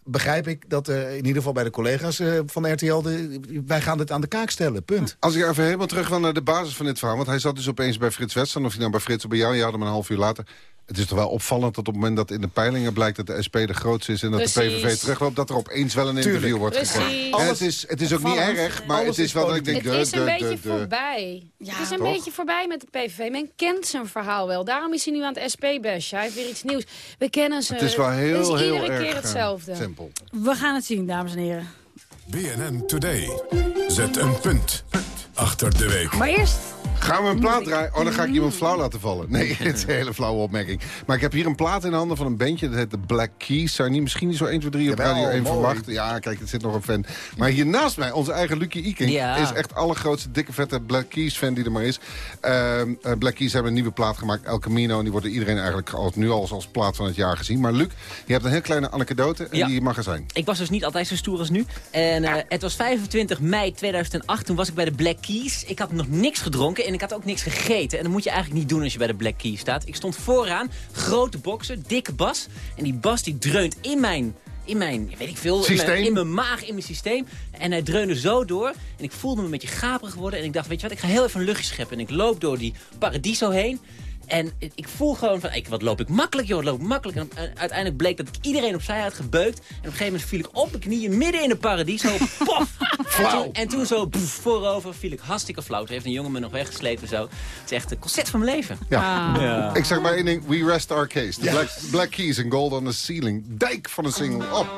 begrijp ik dat er in ieder geval bij de collega's eh, van RTL... De, wij gaan dit aan de kaak stellen, punt.
Als ik even helemaal terug wil naar de basis van dit verhaal... want hij zat dus opeens bij Frits Western... of hij nou bij Frits of bij jou, je had hem een half uur later... Het is toch wel opvallend dat op het moment dat in de peilingen blijkt... dat de SP de grootste is en dat de. PVV terugloopt... dat er opeens wel een interview
Tuurlijk.
wordt gegeven. Het is, het is ook niet erg, maar
Alles
het is wel dat ik denk...
Het
de,
is een
de,
beetje
de, de-
voorbij.
Ja,
het is een
toch?
beetje voorbij met de PVV. Men kent zijn verhaal wel. Daarom is hij nu aan het SP-bashen. Hij heeft weer iets nieuws. We kennen ze.
Het is wel heel,
Het is
heel
iedere
erg
keer
eh,
hetzelfde.
simpel.
We gaan het zien, dames en heren.
BNN Today. Zet een punt achter de week.
Maar eerst...
Gaan we een plaat draaien? Oh, dan ga ik iemand flauw laten vallen. Nee, het is een hele flauwe opmerking. Maar ik heb hier een plaat in handen van een bandje. Dat heet de Black Keys. Zou je niet misschien niet zo 1, 2, 3 op
Jawel,
Radio 1
mooi.
verwachten? Ja, kijk, er zit nog een fan. Maar hier naast mij, onze eigen Lucie Iking...
Ja.
is echt allergrootste, dikke, vette Black Keys fan die er maar is. Ehm, eh, Black Keys hebben een nieuwe plaat gemaakt, El Camino. En die wordt door iedereen eigenlijk al, nu al als plaat van het jaar gezien. Maar Luc, je hebt een heel kleine anekdote en
Ja.
die mag er zijn.
Ik was dus niet altijd zo stoer als nu. En eh, het was 25 mei 2008. Toen was ik bij de Black Keys. Ik had nog niks gedronken en ik had ook niks gegeten. En dat moet je eigenlijk niet doen als je bij de Black Keys staat. Ik stond vooraan, grote boksen, dikke bas. En die bas die dreunt in mijn... In mijn, weet ik veel, in
Systeem.
mijn, in mijn maag, in mijn systeem. En hij dreunde zo door. En ik voelde me een beetje gaperig worden. En ik dacht, weet je wat, ik ga heel even een luchtje scheppen. En ik loop door die Paradiso heen. En ik voel gewoon van, ik, wat loop ik makkelijk, joh, wat loop ik makkelijk. En eh, uiteindelijk bleek dat ik iedereen opzij had gebeukt. En op een gegeven moment viel ik op mijn knieën midden in de paradiso. Pof! En toen, en toen zo boef, voorover viel ik hartstikke flauw. Toen heeft een jongen me nog weggeslepen zo. Het is echt een concert van mijn leven.
Ja.
Ja.
Ik zeg maar één ding, we rest our case. De
Ja.
Black, Black Keys en Gold on the Ceiling. Dijk van een single. Oh. Op.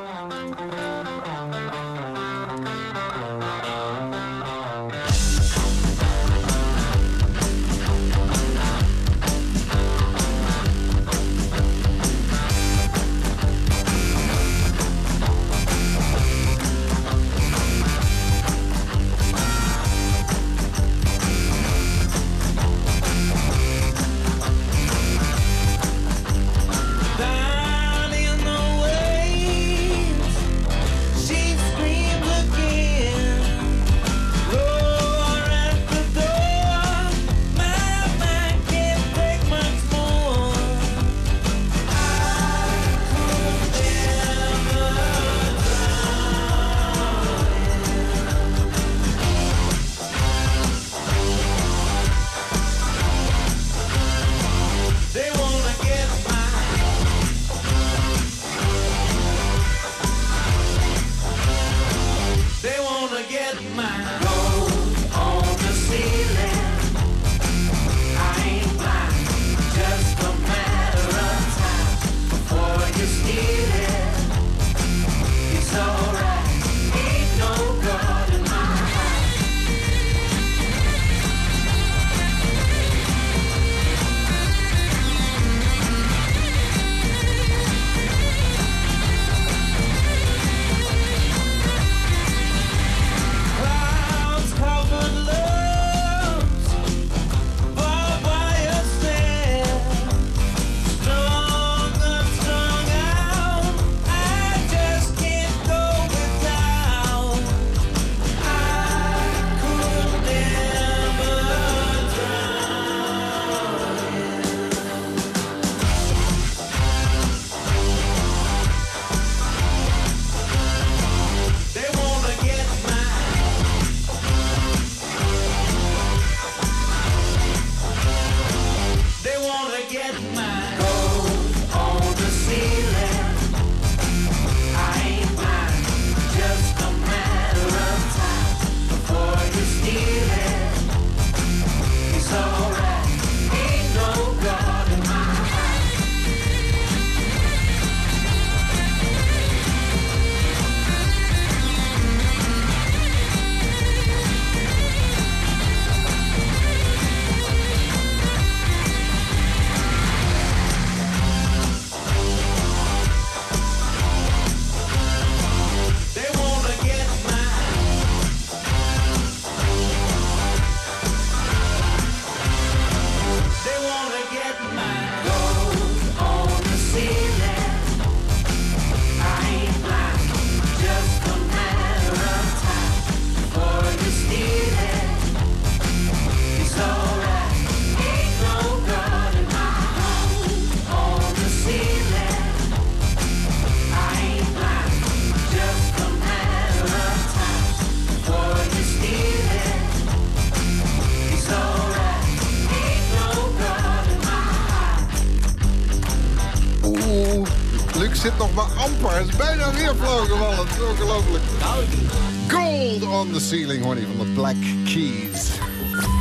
the
ceiling, hoor je, van de Black Keys.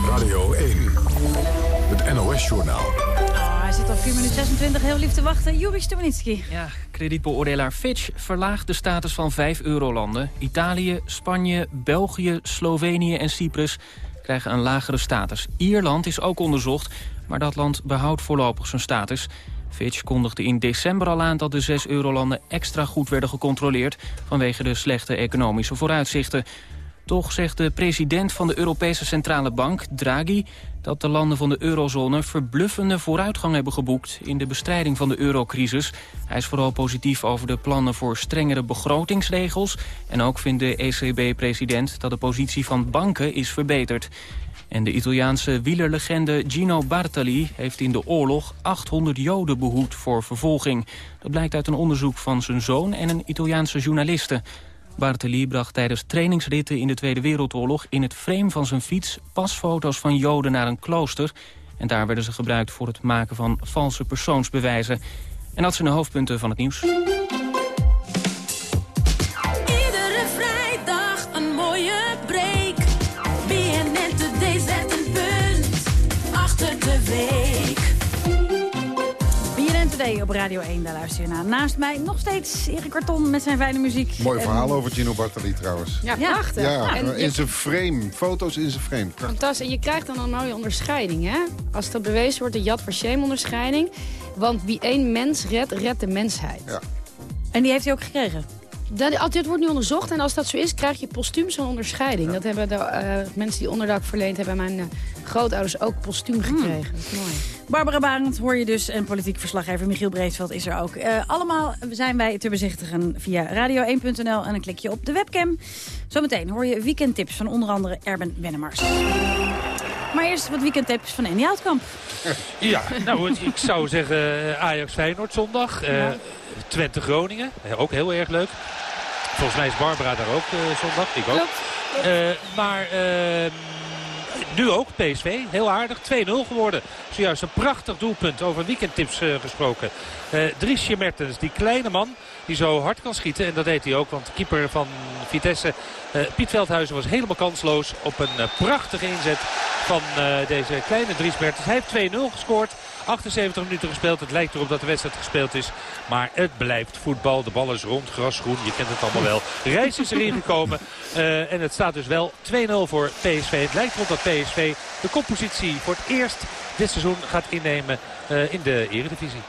Radio 1. Het NOS-journaal.
Ah, hij zit al 4 minuten 26 heel lief te wachten. Juri Stubenitski.
Ja, kredietbeoordelaar Fitch verlaagt de status van vijf eurolanden. Italië, Spanje, België, Slovenië en Cyprus krijgen een lagere status. Ierland is ook onderzocht, maar dat land behoudt voorlopig zijn status. Fitch kondigde in december al aan dat de zes eurolanden extra goed werden gecontroleerd... vanwege de slechte economische vooruitzichten. Toch zegt de president van de Europese Centrale Bank, Draghi... dat de landen van de eurozone verbluffende vooruitgang hebben geboekt... in de bestrijding van de eurocrisis. Hij is vooral positief over de plannen voor strengere begrotingsregels... en ook vindt de ECB-president dat de positie van banken is verbeterd. En de Italiaanse wielerlegende Gino Bartali heeft in de oorlog 800 Joden behoed voor vervolging. Dat blijkt uit een onderzoek van zijn zoon en een Italiaanse journaliste. Bartali bracht tijdens trainingsritten in de Tweede Wereldoorlog... in het frame van zijn fiets pasfoto's van Joden naar een klooster. En daar werden ze gebruikt voor het maken van valse persoonsbewijzen. En dat zijn de hoofdpunten van het nieuws.
op Radio 1, daar luister je naar. Naast mij nog steeds Erik Karton met zijn fijne muziek.
Mooi verhaal over Gino Bartali trouwens.
Ja, prachtig.
Ja,
en
in zijn frame. Foto's in zijn frame.
Fantastisch. En je krijgt dan een mooie onderscheiding, hè? Als dat bewezen wordt, de Yad Vashem onderscheiding. Want wie één mens redt, redt de mensheid.
Ja.
En die heeft hij ook gekregen?
Dat, dit wordt nu onderzocht en als dat zo is, krijg je postuum zo'n onderscheiding. Dat hebben de eh, mensen die onderdak verleend hebben, mijn eh, grootouders ook postuum gekregen. Dat is mooi.
Barbara Barend hoor je dus en politiek verslaggever Michiel Breedveld is er ook. Eh, allemaal zijn wij te bezichtigen via radio1.nl en dan klik je op de webcam. Zometeen hoor je weekendtips van onder andere Erben Wennemars. Maar eerst wat weekendtips van Andy Houtkamp.
Ja, nou ik zou zeggen eh, Ajax Feyenoord zondag. Eh,
Ja.
Twente Groningen, ook heel erg leuk. Volgens mij is Barbara daar ook eh, zondag, ik ook. Eh, maar ehm, nu ook PSV, heel aardig, 2-0 geworden. Zojuist een prachtig doelpunt, over weekendtips eh, gesproken. Driesje Mertens, die kleine man die zo hard kan schieten. En dat deed hij ook, want de keeper van Vitesse, Piet Veldhuizen, was helemaal kansloos op een eh, prachtige inzet van eh, deze kleine Dries. Hij heeft 2-0 gescoord. 78 minuten gespeeld. Het lijkt erop dat de wedstrijd gespeeld is. Maar het blijft voetbal. De bal is rond, gras groen. Je kent het allemaal wel. Reis is erin gekomen. Eh, en het staat dus wel 2-0 voor PSV. Het lijkt erop dat PSV de koppositie voor het eerst dit seizoen gaat innemen eh, in de eredivisie.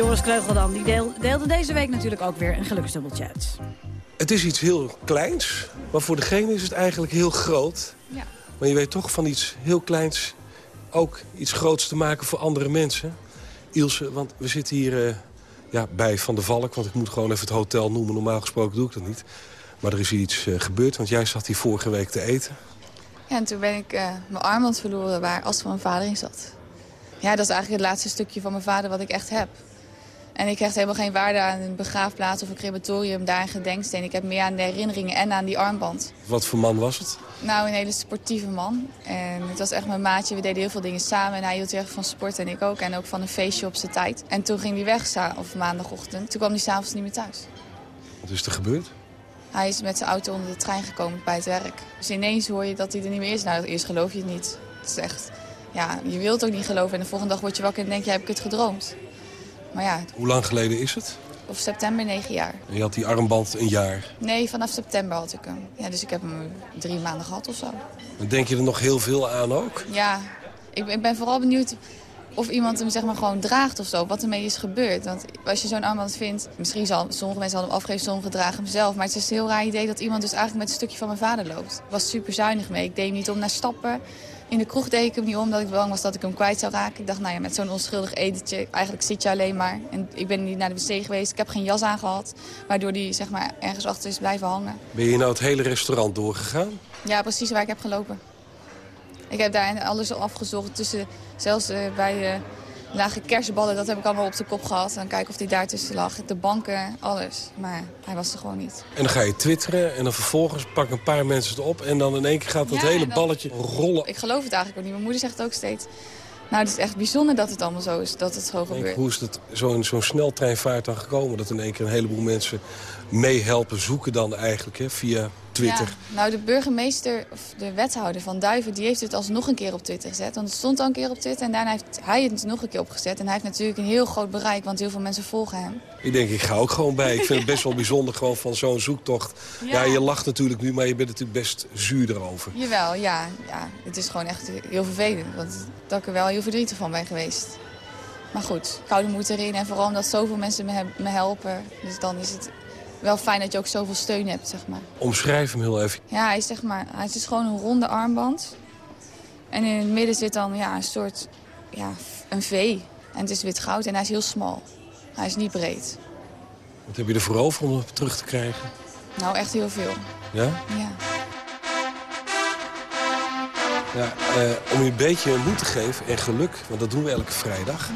Joris Kreugel dan, die deel- deelde deze week natuurlijk ook weer een geluksdubbeltje uit.
Het is iets heel kleins, maar voor degene is het eigenlijk heel groot.
Ja.
Maar je weet toch van iets heel kleins ook iets groots te maken voor andere mensen. Ilse, want we zitten hier eh, ja, bij Van der Valk, want ik moet gewoon even het hotel noemen. Normaal gesproken doe ik dat niet. Maar er is hier iets eh, gebeurd, want jij zat hier vorige week te eten.
Ja, en toen ben ik eh, mijn armband verloren waar as van mijn vader in zat. Ja, dat is eigenlijk het laatste stukje van mijn vader wat ik echt heb. En ik hecht helemaal geen waarde aan een begraafplaats of een crematorium, daar een gedenksteen. Ik heb meer aan de herinneringen en aan die armband.
Wat voor man was het?
Nou, een hele sportieve man. En het was echt mijn maatje. We deden heel veel dingen samen. En hij hield heel erg van sport en ik ook. En ook van een feestje op zijn tijd. En toen ging hij weg, of maandagochtend. Toen kwam hij s'avonds niet meer thuis.
Wat is er gebeurd?
Hij is met zijn auto onder de trein gekomen bij het werk. Dus ineens hoor je dat hij er niet meer is. Nou, eerst geloof je het niet. Het is echt, ja, je wilt ook niet geloven. En de volgende dag word je wakker en denk je, heb ik het gedroomd? Maar ja,
Hoe lang geleden is het?
of september negen jaar.
En je had die armband een jaar.
Nee, vanaf september had ik hem. Ja, dus ik heb hem drie maanden gehad of zo.
Dan denk je er nog heel veel aan ook?
Ja, ik ben, ik ben vooral benieuwd of iemand hem zeg maar gewoon draagt of zo. Wat ermee is gebeurd. Want als je zo'n armband vindt... Misschien zal sommige mensen hadden hem afgegeven, sommigen dragen hem zelf. Maar het is een heel raar idee dat iemand dus eigenlijk met een stukje van mijn vader loopt. Ik was super zuinig mee. Ik deed hem niet om naar stappen. In de kroeg deed ik hem niet om, omdat ik bang was dat ik hem kwijt zou raken. Ik dacht, nou ja, met zo'n onschuldig etentje, eigenlijk zit je alleen maar. En ik ben niet naar de wc geweest, ik heb geen jas aangehad. Waardoor die zeg maar ergens achter is blijven hangen.
Ben je nou het hele restaurant doorgegaan?
Ja, precies waar ik heb gelopen. Ik heb daar alles al afgezocht. Tussen, zelfs eh, bij de lage kersenballen, dat heb ik allemaal op de kop gehad. En kijken of die daartussen lag. De banken, alles. Maar hij was er gewoon niet.
En dan ga je twitteren en dan vervolgens pakken een paar mensen het op... en dan in één keer gaat dat
Ja,
hele balletje rollen.
Ik geloof het eigenlijk ook niet. Mijn moeder zegt ook steeds. Nou, het is echt bijzonder dat het allemaal zo is, dat het zo gebeurt.
hoe is het zo in zo'n sneltreinvaart dan gekomen? Dat in één keer een heleboel mensen meehelpen zoeken dan eigenlijk hè, via Twitter.
Ja, nou, de burgemeester, of de wethouder van Duiven... die heeft het alsnog een keer op Twitter gezet. Want het stond al een keer op Twitter en daarna heeft hij het nog een keer opgezet. En hij heeft natuurlijk een heel groot bereik, want heel veel mensen volgen hem.
Ik denk, ik ga ook gewoon bij. Ik vind het best wel bijzonder gewoon van zo'n zoektocht. Ja.
Ja.
je lacht natuurlijk nu, maar je bent natuurlijk best zuur erover.
Jawel, ja, ja. Het is gewoon echt heel vervelend. Want dat ik er wel heel verdrietig van ben geweest. Maar goed, koude moed erin. En vooral omdat zoveel mensen me helpen. Dus dan is het wel fijn dat je ook zoveel steun hebt, zeg maar.
Omschrijf hem heel even.
Ja, hij is, zeg maar, hij is dus gewoon een ronde armband. En in het midden zit dan ja, een soort ja, een V. En het is wit goud en hij is heel smal. Hij is niet breed.
Wat heb je ervoor over om hem terug te krijgen?
Nou, echt heel veel.
Ja?
Ja.
Ja, eh, om je een beetje moed te geven en geluk, want dat doen we elke vrijdag...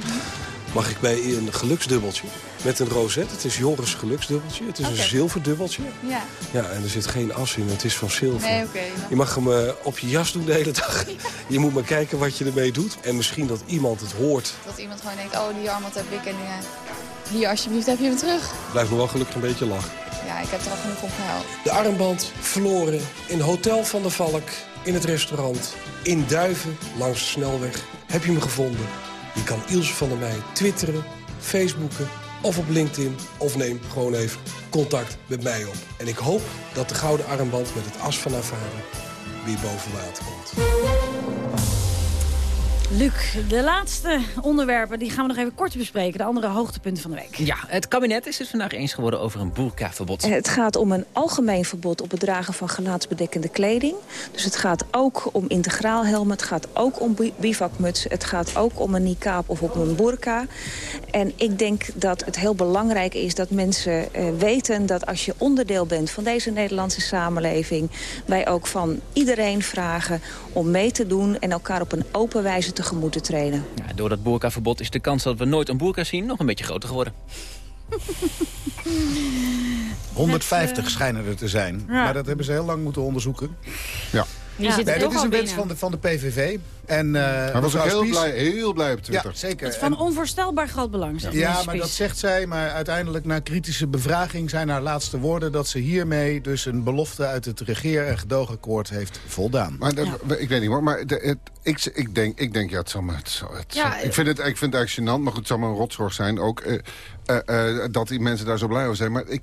mag ik bij een geluksdubbeltje met een rozet. Het is Joris geluksdubbeltje. Het is een zilverdubbeltje.
Ja.
Ja, en er zit geen as in, het is van zilver.
Nee, oké.
Je mag hem eh, op je jas doen de hele dag. je moet maar kijken wat je ermee doet. En misschien dat iemand het hoort.
Dat iemand gewoon denkt, oh, die armband heb ik en eh, hier alsjeblieft heb je hem terug.
Blijf me wel gelukkig een beetje lachen.
Ja, ik heb er al genoeg om gehuild.
De armband verloren in Hotel van der Valk, in het restaurant, in Duiven, langs de snelweg. Heb je hem gevonden? Je kan Ilse van der Meij twitteren, facebooken of op LinkedIn. Of neem gewoon even contact met mij op. En ik hoop dat de gouden armband met het as van haar weer boven water komt.
Luc, de laatste onderwerpen die gaan we nog even kort bespreken. De andere hoogtepunten van de week.
Ja, het kabinet is het vandaag eens geworden over een boerkaverbod.
Het gaat om een algemeen verbod op het dragen van gelaatsbedekkende kleding. Dus het gaat ook om integraalhelmen, het gaat ook om bi- bivakmuts... het gaat ook om een niqab of op een burka. En ik denk dat het heel belangrijk is dat mensen eh, weten... dat als je onderdeel bent van deze Nederlandse samenleving... wij ook van iedereen vragen om mee te doen... en elkaar op een open wijze tegemoet te treden.
Ja, door dat boerkaverbod is de kans dat we nooit een boerka zien nog een beetje groter geworden.
150 schijnen er te zijn.
Ja.
Maar dat hebben ze heel lang moeten onderzoeken.
Ja.
Je zit
nee,
toch
dit is een wens van de, van de PVV. En, eh,
Hij was ook heel
Spies-
blij, heel blij op Twitter.
Ja, zeker.
Het is van onvoorstelbaar groot belang,
Ja,
meneer
maar dat zegt zij. Maar uiteindelijk na kritische bevraging zijn haar laatste woorden... dat ze hiermee dus een belofte uit het regeer- en gedoogakkoord heeft voldaan.
Maar ik weet niet hoor, maar de, het, ik, ik, denk, ik denk, ja, het zal maar... Het zal, het
Ja,
zal- ik, vind het, ik vind het eigenlijk gênant, maar goed, het zal maar een rotzorg zijn ook... eh, eh, eh, dat die mensen daar zo blij over zijn. Maar ik,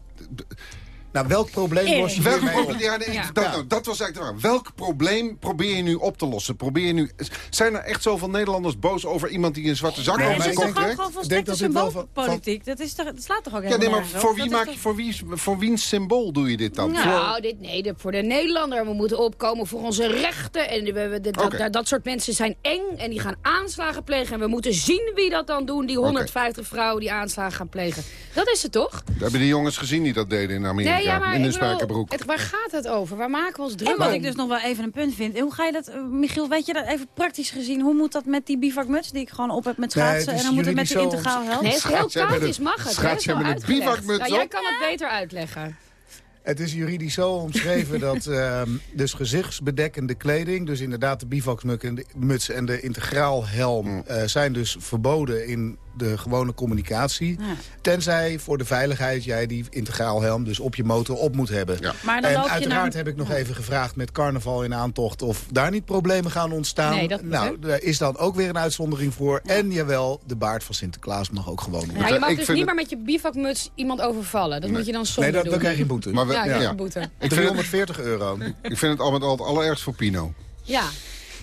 Nou, welk probleem los je
Welk probleem,
op?
ja, nee,
Ja.
Dat, nou, dat was eigenlijk de vraag. Welk probleem probeer je nu op te lossen? Probeer je nu, zijn er echt zoveel Nederlanders boos over iemand die een zwarte zak
Nee, gewoon,
trekt?
gewoon
Ik denk dat dit wel van-
symboolpolitiek. Dat, is toch, dat slaat toch ook
Ja,
helemaal
nee, maar voor wie,
Dat
maak
toch-
je, voor, wie, voor wiens symbool doe je dit dan? Voor-
Nou, dit, nee, de- voor de Nederlander. We moeten opkomen voor onze rechten. En we, we- de- dat, dat, dat soort mensen zijn eng en die gaan aanslagen plegen. En we moeten zien wie dat dan doen, die 150 vrouwen die aanslagen gaan plegen. Dat is het toch?
Hebben die jongens gezien die dat deden in Amerika?
Nee, ja, maar
in de spijkerbroek.
het, waar gaat het over? Waar maken we ons druk
En wat
om?
ik dus nog wel even een punt vind. Hoe ga je dat, eh, Michiel, weet je dat even praktisch gezien? Hoe moet dat met die bivakmuts die ik gewoon op heb met schaatsen? en dan moet het met die
zo-
integraal helm?
Nee, het heel koud is, mag het. hè?
schaats
Dat is
jij
wel
met een bivakmuts
jij kan het beter uitleggen.
Het is juridisch zo omschreven dat ehm, dus gezichtsbedekkende kleding... dus inderdaad de bivakmuts en de, muts en de integraalhelm...
Mm.
eh, zijn dus verboden in de gewone communicatie.
Ja.
Tenzij voor de veiligheid jij die integraalhelm dus op je motor op moet hebben.
Maar dan
en
loop je
uiteraard
naar-
heb ik nog even gevraagd met carnaval in aantocht... of daar niet problemen gaan ontstaan.
Nee, dat moet,
nou, daar is dan ook weer een uitzondering voor. En jawel, de baard van Sinterklaas mag ook gewoon op.
Maar je mag
ik
dus niet
het-
meer met je bivakmuts iemand overvallen. Dat moet je dan
Nee,
zonder
dat,
doen.
dan krijg je een boete.
Maar we-
ja,
ja.
krijg je een boete.
Ik vind, het,
340 euro.
ik vind het al met al het allerergst voor Pino.
Ja.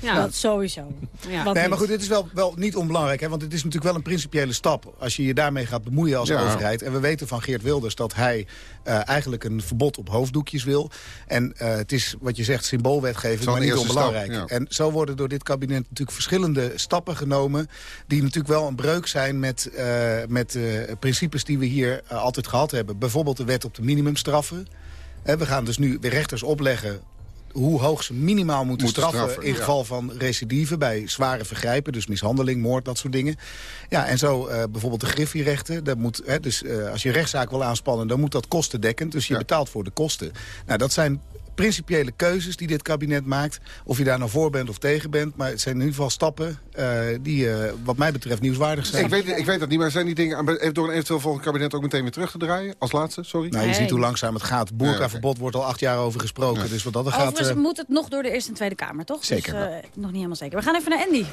Ja.
Dat sowieso.
Ja.
Wat
Nee, maar goed, dit is wel, wel niet onbelangrijk. Hè? Want het is natuurlijk wel een principiële stap... als je je daarmee gaat bemoeien als
Ja.
overheid. En we weten van Geert Wilders dat hij eh, eigenlijk een verbod op hoofddoekjes wil. En eh, het is, wat je zegt, symboolwetgeving, maar niet onbelangrijk.
stap, ja.
En zo worden door dit kabinet natuurlijk verschillende stappen genomen... die natuurlijk wel een breuk zijn met, eh, met principes die we hier altijd gehad hebben. Bijvoorbeeld de wet op de minimumstraffen. Hè, we gaan dus nu de rechters opleggen hoe hoog ze minimaal moeten,
Moeten
straffen,
straffen,
in
ja.
geval van recidive bij zware vergrijpen, dus mishandeling, moord, dat soort dingen. Ja, en zo eh, bijvoorbeeld de griffierechten. Dat moet, hè, dus eh, als je een rechtszaak wil aanspannen, dan moet dat kostendekkend. Dus je betaalt voor de kosten. Nou, dat zijn principiële keuzes die dit kabinet maakt. Of je daar nou voor bent of tegen bent. Maar het zijn in ieder geval stappen eh, die eh, wat mij betreft nieuwswaardig zijn.
Ik weet, ik weet dat niet, maar zijn die dingen aan- door een eventueel volgend kabinet ook meteen weer terug te draaien? Als laatste, sorry.
Nou, je ziet hoe langzaam het gaat. Boerkaverbod wordt al acht jaar over gesproken. Dus wat dat er gaat...
Overigens
eh,
moet het nog door de Eerste en Tweede Kamer, toch?
Zeker.
Dus, eh, nog niet helemaal zeker. We gaan even naar Andy.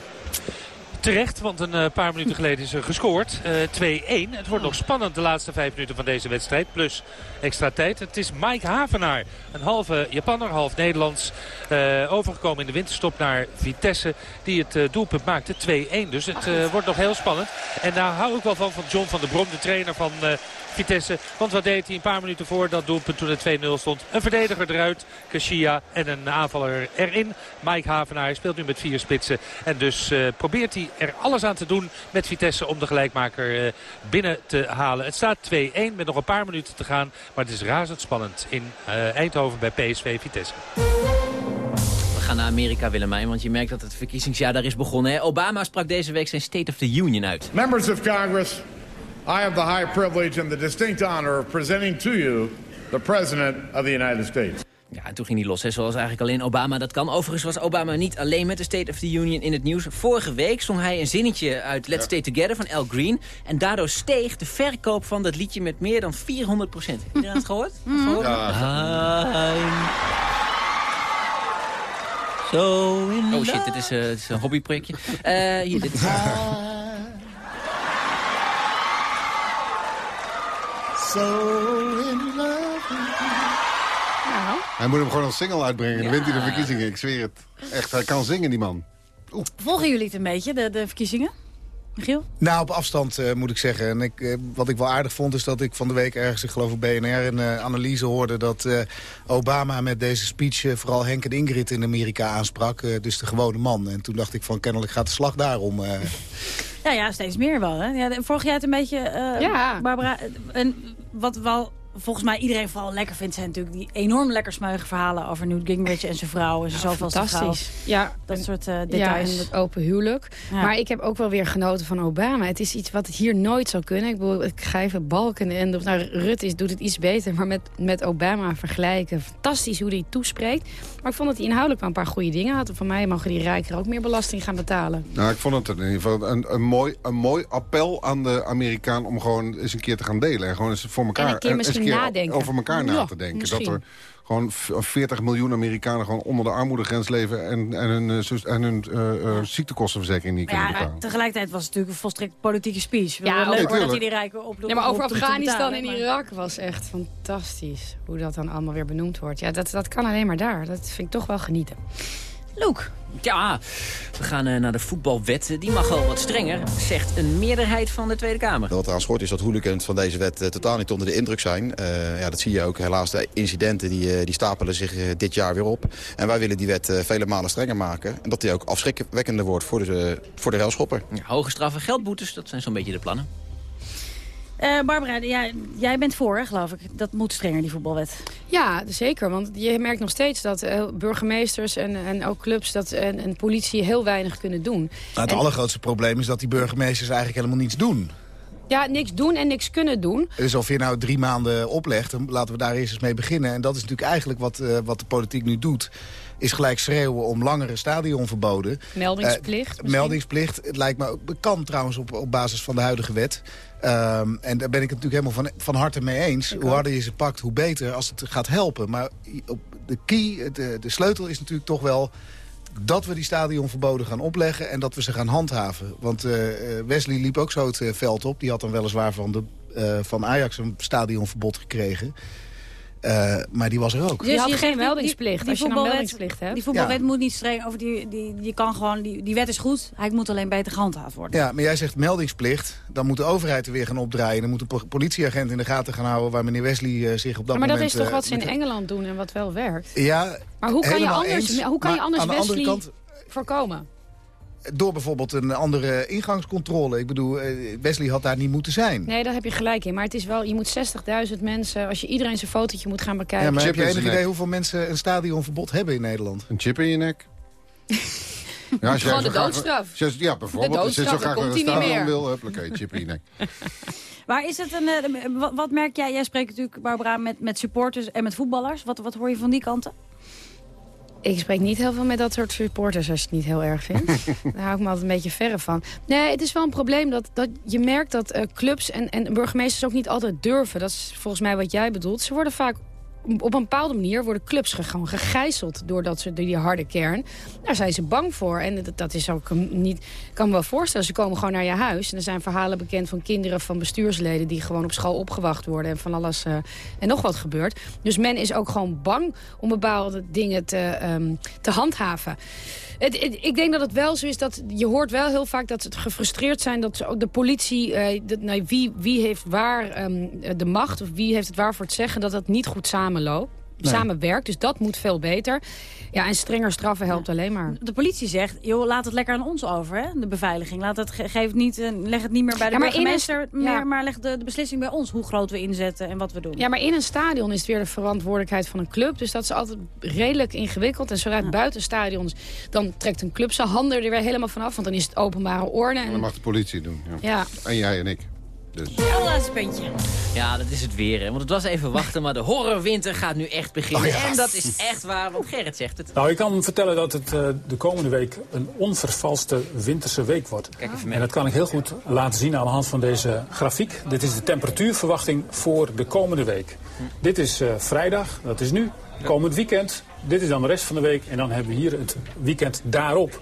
Terecht, want een eh, paar minuten geleden is er gescoord. Eh, 2-1. Het wordt nog spannend de laatste vijf minuten van deze wedstrijd. Plus extra tijd. Het is Mike Havenaar. Een halve Japanner, half Nederlands. eh, overgekomen in de winterstop naar Vitesse. Die het eh, doelpunt maakte. 2-1. Dus het eh, wordt nog heel spannend. En daar hou ik wel van van John van der Brom, de trainer van eh, Vitesse. Want wat deed hij een paar minuten voor dat doelpunt toen het 2-0 stond? Een verdediger eruit, Kashia en een aanvaller erin. Mike Havenaar speelt nu met vier spitsen. En dus eh, probeert hij er alles aan te doen met Vitesse om de gelijkmaker eh, binnen te halen. Het staat 2-1 met nog een paar minuten te gaan. Maar het is razendspannend in eh, Eindhoven bij PSV Vitesse.
We gaan naar Amerika, Willemijn, want je merkt dat het verkiezingsjaar daar is begonnen. Hè? Obama sprak deze week zijn State of the Union uit.
Members of Congress, I have the high privilege and the distinct honor of presenting to you the President of the United States.
Ja, en toen ging hij los, hè, zoals eigenlijk alleen Obama dat kan. Overigens was Obama niet alleen met de State of the Union in het nieuws. Vorige week zong hij een zinnetje uit Let's Stay Together van Al Green. En daardoor steeg de verkoop van dat liedje met meer dan 400 procent. Heb je dat gehoord? so in Oh shit, dit is, eh, dit is een hobbyprojectje. Eh hier, dit is...
So in love
Nou.
Hij moet hem gewoon als single uitbrengen. Dan wint hij de verkiezingen. Ik zweer het. Echt, hij kan zingen, die man.
Volgen jullie het een beetje, de, de verkiezingen? Michiel?
Nou, op afstand eh, moet ik zeggen. En ik, eh, wat ik wel aardig vond is dat ik van de week ergens, ik geloof op BNR, een eh, analyse hoorde dat eh, Obama met deze speech vooral Henk en Ingrid in Amerika aansprak. eh, dus de gewone man. En toen dacht ik van kennelijk gaat de slag daarom. eh.
Ja, ja, steeds meer wel. Hè? Ja, volg jij het een beetje, eh,
Ja.
Barbara? En wat wel volgens mij iedereen vooral lekker vindt... zijn natuurlijk die enorm lekker smeuige verhalen... over Newt Gingrich en zijn vrouw en zijn zoveelste vrouw.
Fantastisch. Ja,
Dat soort eh,
Ja,
details.
en het open huwelijk.
Ja.
Maar ik heb ook wel weer genoten van Obama. Het is iets wat hier nooit zou kunnen. Ik bedoel, ik ga even balken. En nou, Rutte is, doet het iets beter. Maar met, met Obama vergelijken. Fantastisch hoe hij toespreekt. Maar ik vond dat hij inhoudelijk wel een paar goede dingen had. Van mij mogen die rijken ook meer belasting gaan betalen.
Nou, ik vond het in ieder geval een, een, mooi, een mooi appel aan de Amerikaan... om gewoon eens een keer te gaan delen. En gewoon eens voor elkaar,
En een keer
eens
nadenken.
over elkaar na
Ja,
te denken.
misschien.
Dat er gewoon v- 40 miljoen Amerikanen gewoon onder de armoedegrens leven... en, en hun, eh, zus- en hun eh, eh, ziektekostenverzekering niet kunnen
Ja,
betalen.
maar tegelijkertijd was het natuurlijk een volstrekt politieke speech.
Ja,
leuk hoor dat hij die rijken oproept.
Ja, maar over Afghanistan en Irak was echt fantastisch. Hoe dat dan allemaal weer benoemd wordt. Ja, dat, dat kan alleen maar daar. Dat vind ik toch wel genieten.
Loek.
Ja, we gaan eh, naar de voetbalwet. Die mag wel wat strenger, zegt een meerderheid van de Tweede Kamer.
Wat eraan schort is dat hooligans van deze wet eh, totaal niet onder de indruk zijn. Eh, ja, dat zie je ook helaas. De incidenten die, die stapelen zich dit jaar weer op. En wij willen die wet vele malen strenger maken. En dat die ook afschrikwekkender wordt voor de, voor de railschopper.
Ja, hoge straffen, geldboetes, dat zijn zo'n beetje de plannen.
Eh, Barbara, ja, jij bent voor, hè, geloof ik. Dat moet strenger, die voetbalwet.
Ja, zeker. Want je merkt nog steeds dat eh, burgemeesters en, en ook clubs dat, en, en politie heel weinig kunnen doen.
Nou, het
En-
allergrootste probleem is dat die burgemeesters eigenlijk helemaal niets doen.
Ja, niks doen en niks kunnen doen.
Dus of je nou drie maanden oplegt, dan laten we daar eerst eens mee beginnen. En dat is natuurlijk eigenlijk wat, eh, wat de politiek nu doet. Is gelijk schreeuwen om langere stadionverboden.
Meldingsplicht
meldingsplicht. Het lijkt me ook kan trouwens op, op basis van de huidige wet. Ehm, en daar ben ik het natuurlijk helemaal van, van harte mee eens. hoe harder je ze pakt, hoe beter als het gaat helpen. Maar op de key, de, de sleutel is natuurlijk toch wel dat we die stadionverboden gaan opleggen en dat we ze gaan handhaven. Want eh, eh, Wesley liep ook zo het eh, veld op. Die had dan weliswaar van, de, eh, van Ajax een stadionverbod gekregen. Eh, maar die was er ook.
Dus je had geen
die-
meldingsplicht,
die
als je
voetbalwet-
meldingsplicht hebt.
Die voetbalwet
Ja.
moet niet streng over die, die, die kan gewoon, die, die wet is goed. Hij moet alleen beter gehandhaafd worden.
Ja, maar jij zegt meldingsplicht. Dan moet de overheid er weer gaan opdraaien. Dan moet een po- politieagent in de gaten gaan houden... waar meneer Wesley eh, zich op dat
maar dat
moment...
is toch
eh,
wat ze in
met-
Engeland doen en wat wel werkt?
Ja,
Maar hoe kan je
helemaal
anders,
eens,
hoe kan je
maar
anders
aan de andere
Wesley
kant
voorkomen?
Door bijvoorbeeld een andere ingangscontrole. Ik bedoel, eh, Wesley had daar niet moeten zijn.
Nee, daar heb je gelijk in. Maar het is wel, je moet 60.000 mensen, als je iedereen zijn fotootje moet gaan bekijken.
Ja, maar heb je enig idee hoeveel mensen een stadionverbod hebben in Nederland?
Een chip in je nek. Ja, als
Gewoon de doodstraf.
Ja, bijvoorbeeld. Als je zo
doodstraf,
graag naar een stadion wil, huppakee, chip in je nek.
Maar is het een, eh, wat, wat merk jij? Jij spreekt natuurlijk, Barbara, met, met supporters en met voetballers. Wat, wat hoor je van die kanten?
Ik spreek niet heel veel met dat soort supporters als je het niet heel erg vindt. Daar hou ik me altijd een beetje verre van. Nee, het is wel een probleem dat, dat je merkt dat eh, clubs en, en burgemeesters ook niet altijd durven. Dat is volgens mij wat jij bedoelt. Ze worden vaak op een bepaalde manier worden clubs ge- gewoon gegijzeld doordat ze die harde kern. Daar zijn ze bang voor. En dat, is ook niet. Kan me wel voorstellen, ze komen gewoon naar je huis. En er zijn verhalen bekend van kinderen van bestuursleden die gewoon op school opgewacht worden en van alles eh, en nog wat gebeurt. Dus men is ook gewoon bang om bepaalde dingen te, ehm, te handhaven. Ik denk dat het wel zo is dat je hoort wel heel vaak dat ze gefrustreerd zijn dat ze de politie, eh, nou, wie, wie heeft waar ehm, de macht of wie heeft het waar voor het zeggen dat dat niet goed samenloopt.
Nee.
Samenwerkt, dus dat moet veel beter. Ja, en strenger straffen helpt alleen maar.
De politie zegt, joh, laat het lekker aan ons over, hè? de beveiliging. Laat het, ge- geef het niet, eh, leg het niet meer bij de
Ja, maar een-
burgemeester, meer,
ja.
maar leg de, de beslissing bij ons. Hoe groot we inzetten en wat we doen.
Ja, maar in een stadion is het weer de verantwoordelijkheid van een club. Dus dat is altijd redelijk ingewikkeld. En zodra het buiten stadions, dan trekt een club zijn handen er weer helemaal vanaf. Want dan is het openbare orde. En,
mag de politie doen. Ja.
ja.
En jij en ik. Dus.
Ja, laatste puntje.
Ja, dat is het weer. Hè. Want het was even wachten, maar de horrorwinter gaat nu echt beginnen.
Oh ja.
En dat is echt waar, want Gerrit zegt het.
Nou, ik kan vertellen dat het eh, de komende week een onvervalste winterse week wordt. En dat kan ik heel goed laten zien aan de hand van deze grafiek. Dit is de temperatuurverwachting voor de komende week. Dit is eh, vrijdag, dat is nu. Komend weekend, dit is dan de rest van de week. En dan hebben we hier het weekend daarop.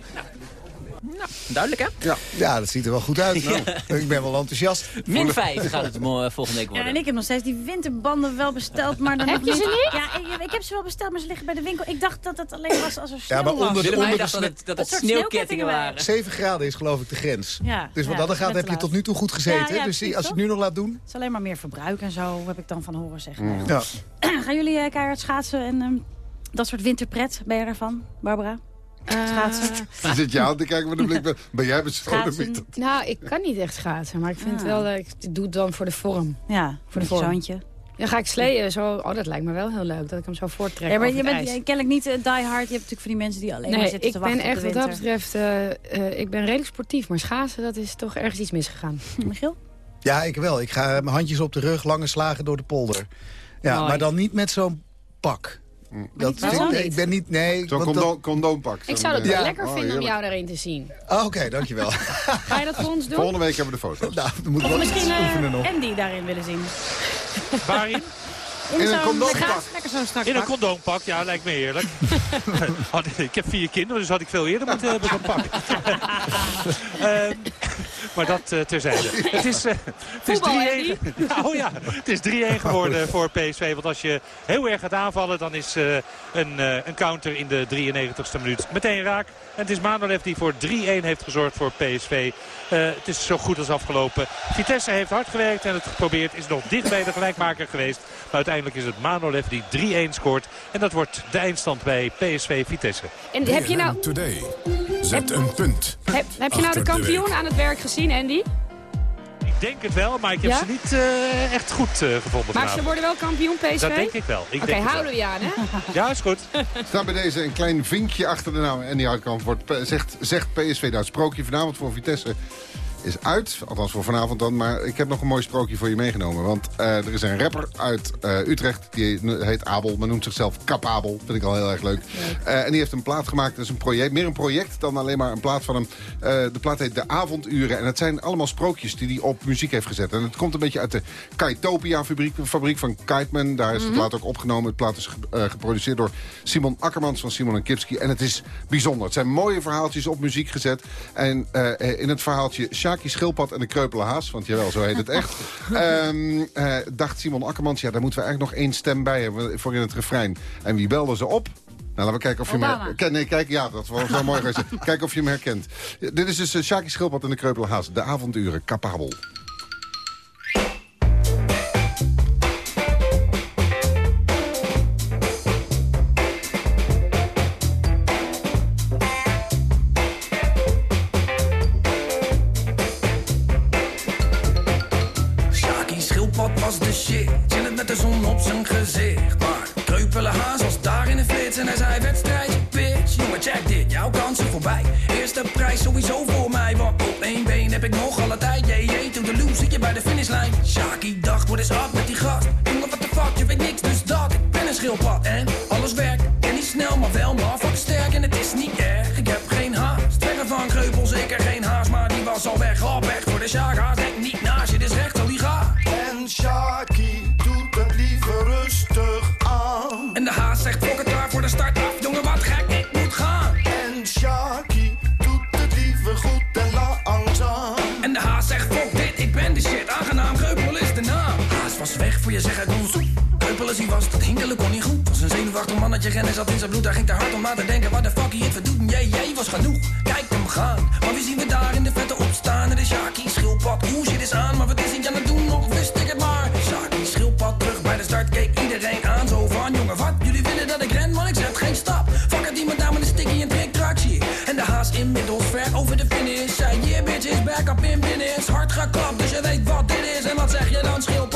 Duidelijk, hè?
Ja, ja dat ziet er wel goed uit. Nou, Ik ben wel enthousiast.
Min 5 gaat het mo- volgende week
Ja,
worden.
en ik heb nog steeds die winterbanden wel besteld, maar dan
Heb
nog
je ze niet?
Ja, ik, ik heb ze wel besteld, maar ze liggen bij de winkel. Ik dacht dat het alleen was als er sneeuw
Ja, maar onder,
was.
de- onder
dacht dat het, dat het sneeuwkettingen waren.
7 graden is geloof ik de grens.
Ja,
Dus wat
ja,
dat gaat heb je tot nu toe goed gezeten.
Ja, ja,
dus
precies,
als je het nu nog laat doen...
Het is alleen maar meer verbruik en zo, heb ik dan van horen zeggen.
Mm. Ja.
Gaan jullie eh, keihard schaatsen en ehm, dat soort winterpret? Ben je ervan, Barbara? Schaatsen?
Dan zit je aan te kijken met een blik. Ben, ben jij beschoten?
Nou, ik kan niet echt schaatsen. Maar ik vind
Ah.
wel dat ik doe het dan voor de vorm.
Ja,
voor de vorm.
zoontje.
Dan ga ik sleeën. Zo, oh, dat lijkt me wel heel leuk. Dat ik hem zo voorttrek
Ja, maar
over
je
het
bent
ijs.
kennelijk niet eh, die hard. Je hebt natuurlijk van die mensen die alleen maar
Nee,
zitten
ik
te
ben
wachten
echt
op
wat
de
dat betreft... eh, eh, ik ben redelijk sportief. Maar schaatsen, dat is toch ergens iets misgegaan.
Michiel?
Ja, ik wel. Ik ga mijn handjes op de rug, lange slagen door de polder. Ja,
Mooi.
maar dan niet met zo'n pak. Dat vind ik,
niet?
ik ben niet, nee.
Zo'n condoom,
dat-.
Ik zou
Ja.
wel lekker
Oh,
vinden om jou daarin te zien.
Ah, Oké, dankjewel.
Ga je dat voor ons doen?
Volgende week hebben we de foto's.
nou, dan moet
Of misschien eh,
nog.
Andy daarin willen zien.
Waarin?
In,
een condoompak.
lekker,
In een
pak.
condoompak, ja, lijkt me heerlijk. Had- ik heb vier kinderen, dus had ik veel eerder moeten hebben zo'n pak. Maar dat eh, terzijde. Het is, eh, het is 3-1 Ja, oh ja, het is 3-1 geworden voor PSV. Want als je heel erg gaat aanvallen, dan is eh, een, eh, een counter in de 93ste minuut meteen raak. En het is Manolev die voor 3-1 heeft gezorgd voor PSV. Eh, het is zo goed als afgelopen. Vitesse heeft hard gewerkt en het geprobeerd. Is nog dicht bij de gelijkmaker geweest. Maar uiteindelijk is het Manolev die 3-1 scoort. En dat wordt de eindstand bij PSV Vitesse.
En heb je nou,
Today. Zet een punt.
heb, heb je nou de kampioen aan het werk gezien, Andy?
Ik denk het wel, maar ik heb
Ja?
ze niet eh, echt goed eh, gevonden
Maar ze worden wel kampioen, PSV?
Dat denk ik wel. Ik
Oké,
wel.
houden we je aan, hè?
Ja, is goed.
Staat bij deze een klein vinkje achter de naam. En die Houtkamp wordt, zegt, zegt PSV. Nou, het sprookje vanavond voor Vitesse is uit. Althans voor vanavond dan. Maar ik heb nog een mooi sprookje voor je meegenomen. Want eh, er is een rapper uit eh, Utrecht. Die heet Abel, maar noemt zichzelf Kapabel. Vind ik al heel erg leuk. Eh, en die heeft een plaat gemaakt. Dat is een project, meer een project dan alleen maar een plaat van hem. De plaat heet De Avonduren. En het zijn allemaal sprookjes die hij op muziek heeft gezet. En het komt een beetje uit de Kaitopia fabriek, fabriek van Kiteman. Daar is de
Mhm.
plaat ook opgenomen. Het plaat is ge- geproduceerd door Simon Akkermans van Simon en Kipski. En het is bijzonder. Het zijn mooie verhaaltjes op muziek gezet. En in het verhaaltje Shaki Schilpad en de Kreupele Haas... want jawel, zo heet het echt... ehm, eh, dacht Simon Akkermans, ja, daar moeten we eigenlijk nog één stem bij hebben... voor in het refrein. En wie belde ze op? Nou, laten we kijken of je hem...
Obama.
her- Ken- Nee, kijk, ja, dat was wel mooi geweest. Kijken of je hem herkent. Dit is dus Shaki Schilpad en de Kreupele Haas. De avonduren, capabel.
is de prijs sowieso voor mij. Want op één been heb ik nog alle tijd. Jee, jee, to the loop zit je bij de finishlijn. Shaki dacht, word eens hard met die gast? Jongen, wat de fuck, je weet niks, dus dat. Ik ben een schildpad en alles werkt. En niet snel, maar wel maar fuck sterk.
En het
is niet erg, ik heb geen haast. Verre van kreupel, zeker geen haast. Maar die was al weg, al weg voor de Shaka's. Is was, dat hinkelen kon niet goed. Was een zenuwachtig mannetje, rennen zat in zijn bloed. Hij ging te hard om na te denken, wat de fuck hij het verdoet. En Jij, jij was genoeg, kijk hem gaan. Maar wie zien we daar in de vette opstaan? Het is schildpad, oeh shit is aan. Maar wat is hij aan het doen nog, wist ik het maar. Shaki, schildpad, terug bij de start, keek iedereen aan. Zo van, jongen, wat? Jullie willen dat ik ren, maar ik zet geen stap. Fuck het, iemand daar met een sticky en tractie. En de haas inmiddels ver over de finish. Yeah bitch, is back up in business. Hard geklapt, dus je weet wat dit is. En wat zeg je dan, schildpad?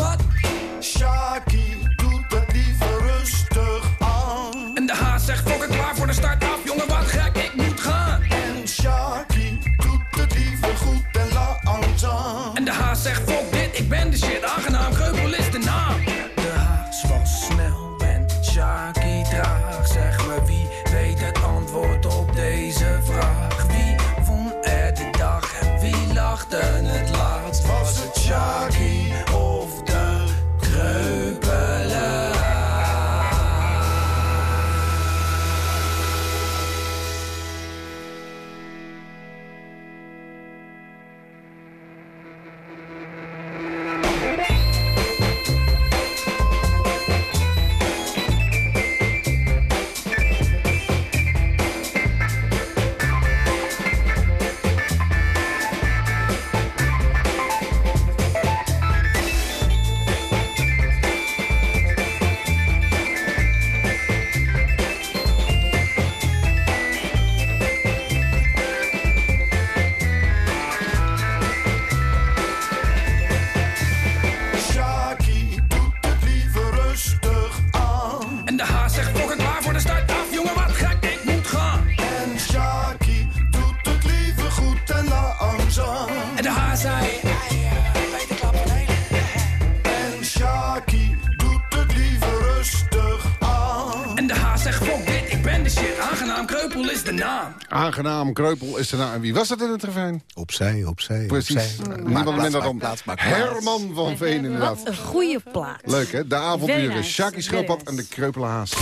Aangenaam, Kreupel is
er nou. En wie was dat in het refrein?
Opzij, opzij,
Precies.
opzij.
Niemand
Maak
minder
plaats,
dan
maak plaats, plaats.
Herman van Veen inderdaad.
Wat een goede plaat.
Leuk hè? De
nice.
Shaki Schildpad en de Kreupele Haas.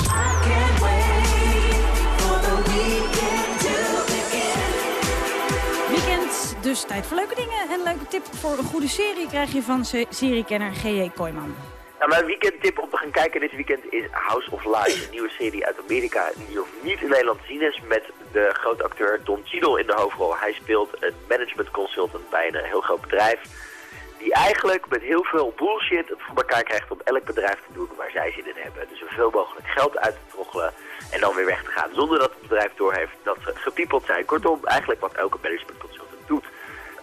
Weekend, dus tijd voor leuke dingen. En een leuke tip voor een goede serie krijg je van se- seriekenner G.J. Kooijman.
Nou, mijn weekendtip om te gaan kijken dit weekend is House of Lies. Een nieuwe serie uit Amerika die nog niet in Nederland te zien is. Met de grote acteur Don Cheadle in de hoofdrol. Hij speelt een management consultant bij een heel groot bedrijf. Die eigenlijk met heel veel bullshit het voor elkaar krijgt om elk bedrijf te doen waar zij zin in hebben. Dus zoveel mogelijk geld uit te troggelen en dan weer weg te gaan. Zonder dat het bedrijf doorheeft dat ze gepiepeld zijn. Kortom, eigenlijk wat elke management consultant doet.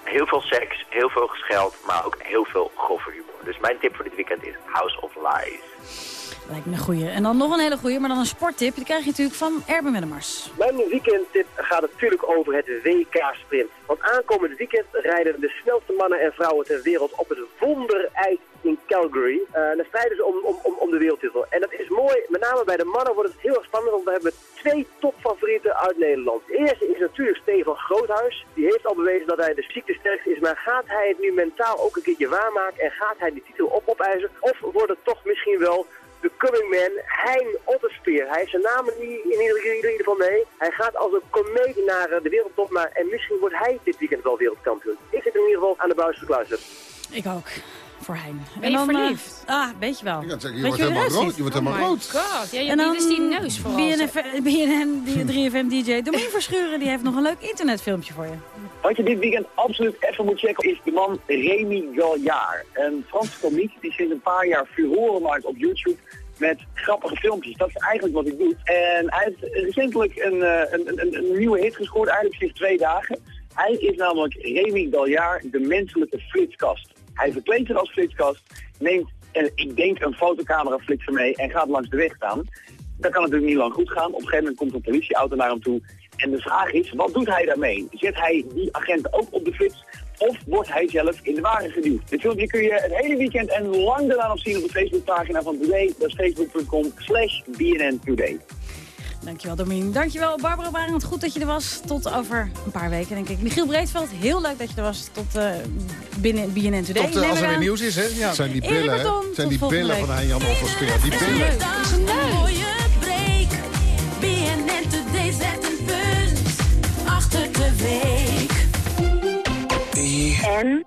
Heel veel seks, heel veel gescheld, maar ook heel veel grove humor. Dus mijn tip voor dit weekend is House of Lies.
Lijkt me een goeie. En dan nog een hele goeie, maar dan een sporttip. Die krijg je natuurlijk van Erben Wennemars.
Mijn weekendtip gaat natuurlijk over het WK-sprint. Want aankomend weekend rijden de snelste mannen en vrouwen ter wereld op het wonderijs in Calgary. Eh dan strijden ze om, om, om, de wereldtitel. En dat is mooi, met name bij de mannen wordt het heel erg spannend, want we hebben twee topfavorieten uit Nederland. De eerste is natuurlijk Stefan Groothuis. Die heeft al bewezen dat hij de ziektesterkste is, maar gaat hij het nu mentaal ook een keertje waarmaken en gaat hij die titel op opeisen? Of wordt het toch misschien wel de coming man, Hein Otterspeer. Hij heeft zijn naam niet in ieder, geval mee. Hij gaat als een komeet naar eh, de wereldtop, maar en misschien wordt hij dit weekend wel wereldkampioen. Ik zit in ieder geval aan de buis gekluisterd.
Ik ook. Voor Hein.
Ben je
eh,
verliefd?
ah, weet je wel.
Je, wordt
hoe
helemaal rood. Je wordt
Oh
helemaal rood.
god. Ja, je
En dan
is die neus vooral.
BNF, BNN, die 3FM-dj Domien Verschuren, die heeft nog een leuk internetfilmpje voor je.
Wat je dit weekend absoluut even moet checken is de man Remy Galliard. Een Franse komiek die sinds een paar jaar furoren maakt op YouTube met grappige filmpjes. Dat is eigenlijk wat hij doet. En hij heeft recentelijk een, eh, een, een, een nieuwe hit gescoord, eigenlijk sinds twee dagen. Hij is namelijk Remy Galliard, de menselijke flitskast. Hij verkleedt zich als flitskast, neemt, eh, ik denk, een fotocamera flitser mee en gaat langs de weg staan. Dat kan natuurlijk niet lang goed gaan. Op een gegeven moment komt een politieauto naar hem toe. En de vraag is, wat doet hij daarmee? Zet hij die agent ook op de flits? Of wordt hij zelf in de wagen geduwd? Dit filmpje kun je het hele weekend en lang daarna nog zien op de Facebookpagina van Today. Dat is facebook.com slash BNN Today.
Dankjewel, Domien. Dankjewel, Barbara Barend. Goed dat je er was. Tot over een paar weken, denk ik. Michiel Breedveld, heel leuk dat je er was. Tot uh, binnen BNN Today.
Tot uh, als er weer nieuws is, hè? Ja.
zijn die billen, hè? zijn die billen van Hein Jan. Die billen.
Dat is een mooie break. BNN Today zet een punt achter de week.
En?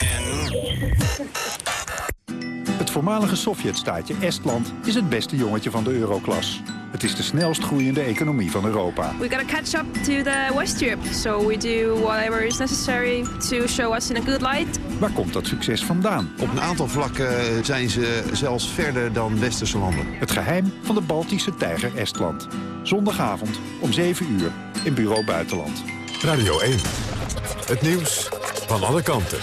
Het voormalige Sovjetstaatje Estland is het beste jongetje van de euroklas. Het is de snelst groeiende economie van Europa.
We gotta catch up to the West Europe, so we do whatever is necessary to show us in a good light.
Waar komt dat succes vandaan?
Op een aantal vlakken zijn ze zelfs verder dan westerse landen.
Het geheim van de Baltische tijger Estland. Zondagavond om 7 uur in Bureau Buitenland.
Radio 1. Het nieuws van alle kanten.